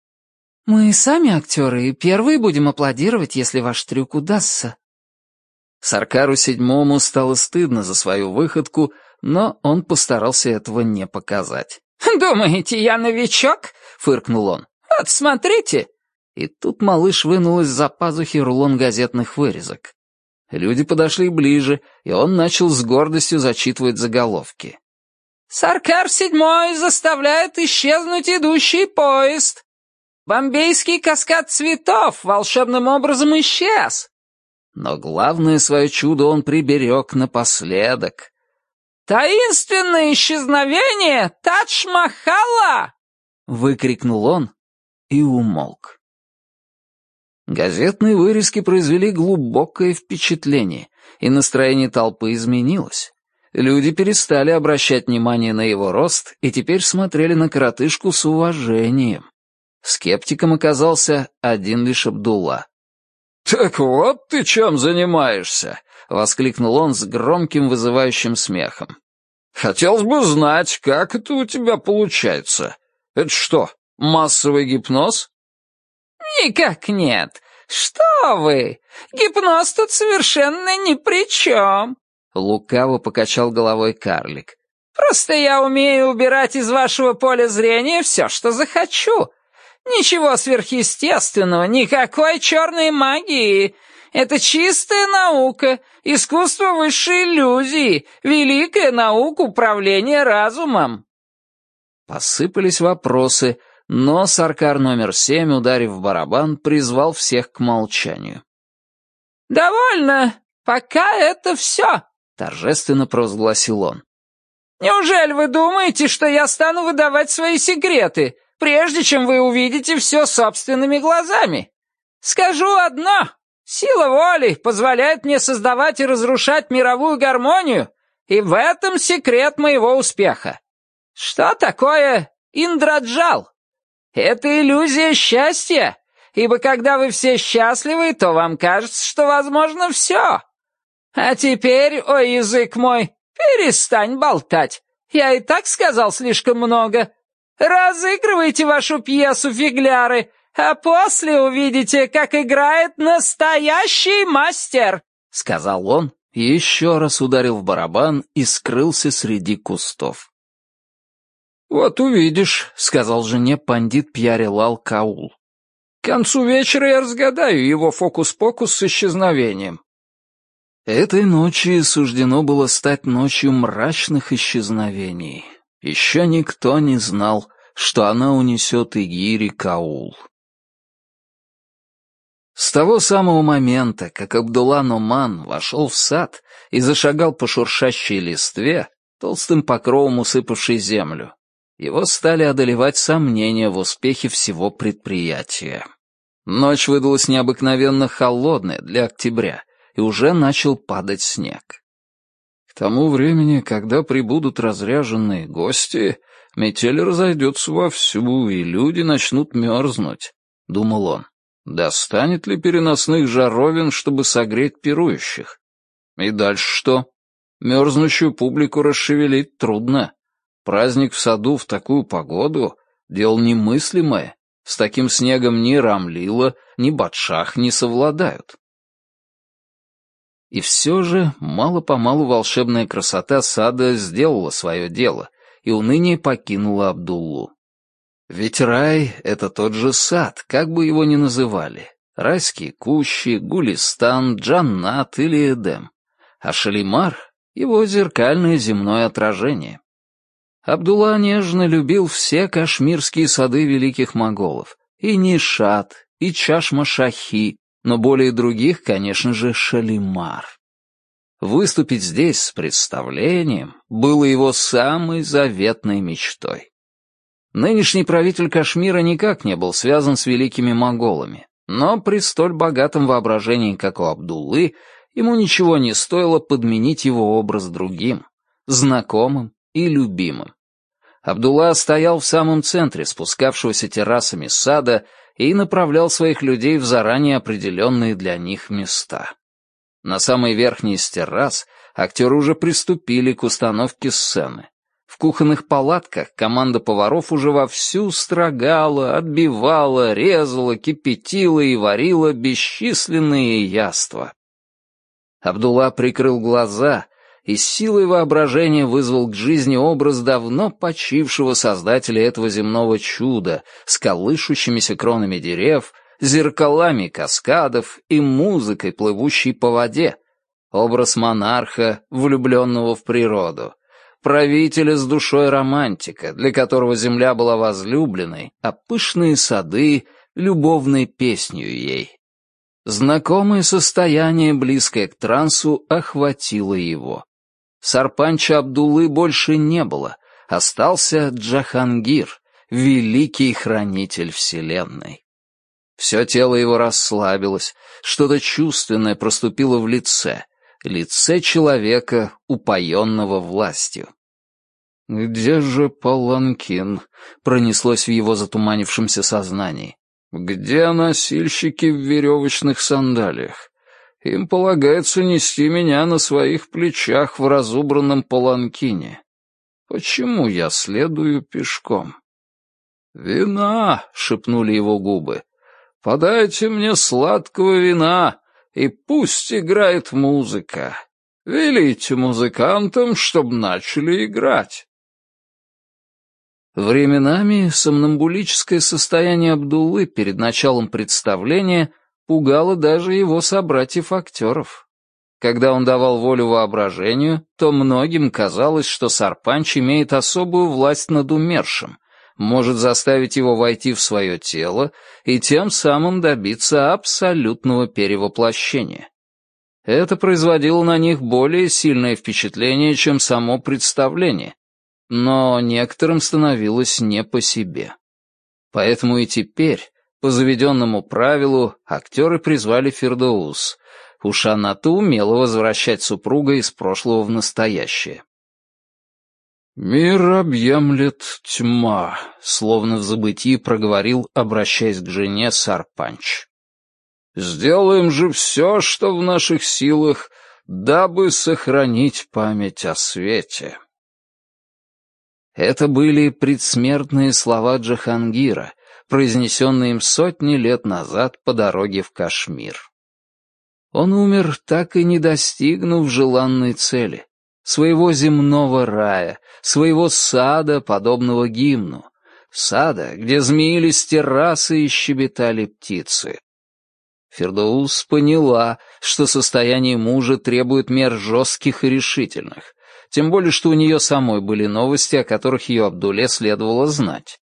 «Мы сами актеры и первые будем аплодировать, если ваш трюк удастся». Саркару седьмому стало стыдно за свою выходку, но он постарался этого не показать. «Думаете, я новичок?» — фыркнул он. «Вот смотрите, и тут малыш вынул из-за пазухи рулон газетных вырезок. Люди подошли ближе, и он начал с гордостью зачитывать заголовки. «Саркар седьмой заставляет исчезнуть идущий поезд. Бомбейский каскад цветов волшебным образом исчез». Но главное свое чудо он приберег напоследок. «Таинственное исчезновение Тадж-Махала!» — выкрикнул он и умолк. Газетные вырезки произвели глубокое впечатление, и настроение толпы изменилось. Люди перестали обращать внимание на его рост и теперь смотрели на коротышку с уважением. Скептиком оказался один лишь Абдулла. «Так вот ты чем занимаешься!» — воскликнул он с громким вызывающим смехом. «Хотелось бы знать, как это у тебя получается. Это что, массовый гипноз?» «Никак нет. Что вы! Гипноз тут совершенно ни при чем!» Лукаво покачал головой карлик. «Просто я умею убирать из вашего поля зрения все, что захочу. Ничего сверхъестественного, никакой черной магии. Это чистая наука, искусство высшей иллюзии, великая наука управления разумом». Посыпались вопросы, но Саркар номер семь, ударив в барабан, призвал всех к молчанию. «Довольно. Пока это все», — торжественно провозгласил он. «Неужели вы думаете, что я стану выдавать свои секреты, прежде чем вы увидите все собственными глазами? Скажу одно. Сила воли позволяет мне создавать и разрушать мировую гармонию, и в этом секрет моего успеха. Что такое индраджал? Это иллюзия счастья, ибо когда вы все счастливы, то вам кажется, что возможно все. А теперь, о язык мой, перестань болтать. Я и так сказал слишком много. Разыгрывайте вашу пьесу, фигляры, а после увидите, как играет настоящий мастер!» Сказал он, еще раз ударил в барабан и скрылся среди кустов. «Вот увидишь», — сказал жене пандит Пьярилал Каул. «К концу вечера я разгадаю его фокус-покус с исчезновением». Этой ночи суждено было стать ночью мрачных исчезновений. Еще никто не знал, что она унесет Игири Каул. С того самого момента, как Абдулла Номан вошел в сад и зашагал по шуршащей листве, толстым покровом усыпавшей землю, его стали одолевать сомнения в успехе всего предприятия. Ночь выдалась необыкновенно холодная для октября, и уже начал падать снег. К тому времени, когда прибудут разряженные гости, метель разойдется вовсю, и люди начнут мерзнуть, — думал он. Достанет ли переносных жаровин, чтобы согреть пирующих? И дальше что? Мерзнущую публику расшевелить трудно. Праздник в саду в такую погоду — дело немыслимое. С таким снегом ни Рамлила, ни Батшах не совладают. И все же, мало-помалу волшебная красота сада сделала свое дело, и уныние покинуло Абдуллу. Ведь рай — это тот же сад, как бы его ни называли. Райские кущи, Гулистан, Джаннат или Эдем. А Шалимар — его зеркальное земное отражение. Абдулла нежно любил все кашмирские сады великих моголов, и Нишат, и Чашма-Шахи, но более других, конечно же, Шалимар. Выступить здесь с представлением было его самой заветной мечтой. Нынешний правитель Кашмира никак не был связан с великими моголами, но при столь богатом воображении, как у Абдуллы, ему ничего не стоило подменить его образ другим, знакомым и любимым. Абдулла стоял в самом центре спускавшегося террасами сада и направлял своих людей в заранее определенные для них места. На самой верхней из террас актеры уже приступили к установке сцены. В кухонных палатках команда поваров уже вовсю строгала, отбивала, резала, кипятила и варила бесчисленные яства. Абдулла прикрыл глаза и силой воображения вызвал к жизни образ давно почившего создателя этого земного чуда с колышущимися кронами дерев, зеркалами каскадов и музыкой, плывущей по воде. Образ монарха, влюбленного в природу, правителя с душой романтика, для которого земля была возлюбленной, а пышные сады — любовной песнью ей. Знакомое состояние, близкое к трансу, охватило его. Сарпанча Абдулы больше не было, остался Джахангир, великий хранитель Вселенной. Все тело его расслабилось, что-то чувственное проступило в лице, лице человека, упоенного властью. «Где же Паланкин?» — пронеслось в его затуманившемся сознании. «Где носильщики в веревочных сандалиях? Им полагается нести меня на своих плечах в разубранном паланкине. Почему я следую пешком?» «Вина!» — шепнули его губы. «Подайте мне сладкого вина, и пусть играет музыка. Велите музыкантам, чтоб начали играть». Временами сомнамбулическое состояние Абдуллы перед началом представления пугало даже его собратьев-актеров. Когда он давал волю воображению, то многим казалось, что Сарпанч имеет особую власть над умершим, может заставить его войти в свое тело и тем самым добиться абсолютного перевоплощения. Это производило на них более сильное впечатление, чем само представление, но некоторым становилось не по себе. Поэтому и теперь, по заведенному правилу, актеры призвали Фердоус. Уж она-то умела возвращать супруга из прошлого в настоящее. «Мир объемлет тьма», — словно в забытии проговорил, обращаясь к жене Сарпанч. «Сделаем же все, что в наших силах, дабы сохранить память о свете». Это были предсмертные слова Джахангира, произнесенные им сотни лет назад по дороге в Кашмир. Он умер, так и не достигнув желанной цели, своего земного рая, своего сада, подобного гимну, сада, где змеились террасы и щебетали птицы. Фердоус поняла, что состояние мужа требует мер жестких и решительных, тем более, что у нее самой были новости, о которых ее Абдуле следовало знать.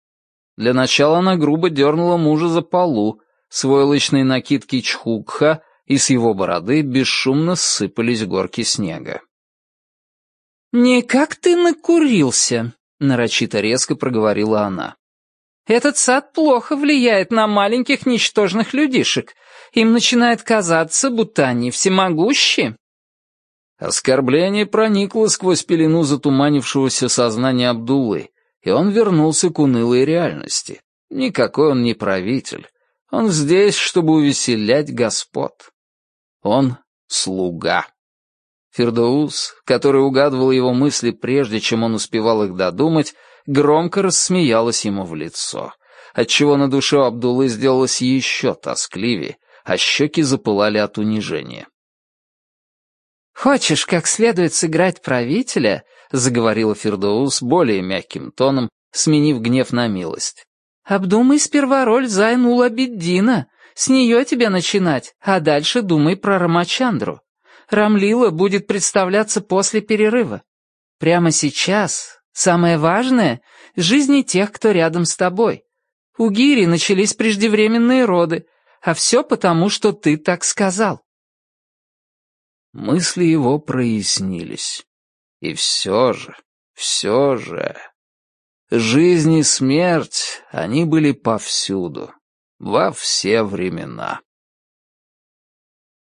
Для начала она грубо дернула мужа за полу, с войлочной накидки чхукха, и с его бороды бесшумно ссыпались горки снега. «Никак ты накурился», — нарочито резко проговорила она. «Этот сад плохо влияет на маленьких ничтожных людишек. Им начинает казаться, будто они всемогущие. Оскорбление проникло сквозь пелену затуманившегося сознания Абдуллы, и он вернулся к унылой реальности. Никакой он не правитель. Он здесь, чтобы увеселять господ. Он слуга. Фердоус, который угадывал его мысли прежде, чем он успевал их додумать, громко рассмеялась ему в лицо, отчего на душе Абдуллы сделалось еще тоскливее, а щеки запылали от унижения. «Хочешь как следует сыграть правителя?» — заговорила Фердоус более мягким тоном, сменив гнев на милость. «Обдумай сперва роль Зайнула Беддина. С нее тебе начинать, а дальше думай про Рамачандру. Рамлила будет представляться после перерыва. Прямо сейчас самое важное — жизни тех, кто рядом с тобой. У Гири начались преждевременные роды, а все потому, что ты так сказал. Мысли его прояснились. И все же, все же... Жизнь и смерть, они были повсюду, во все времена.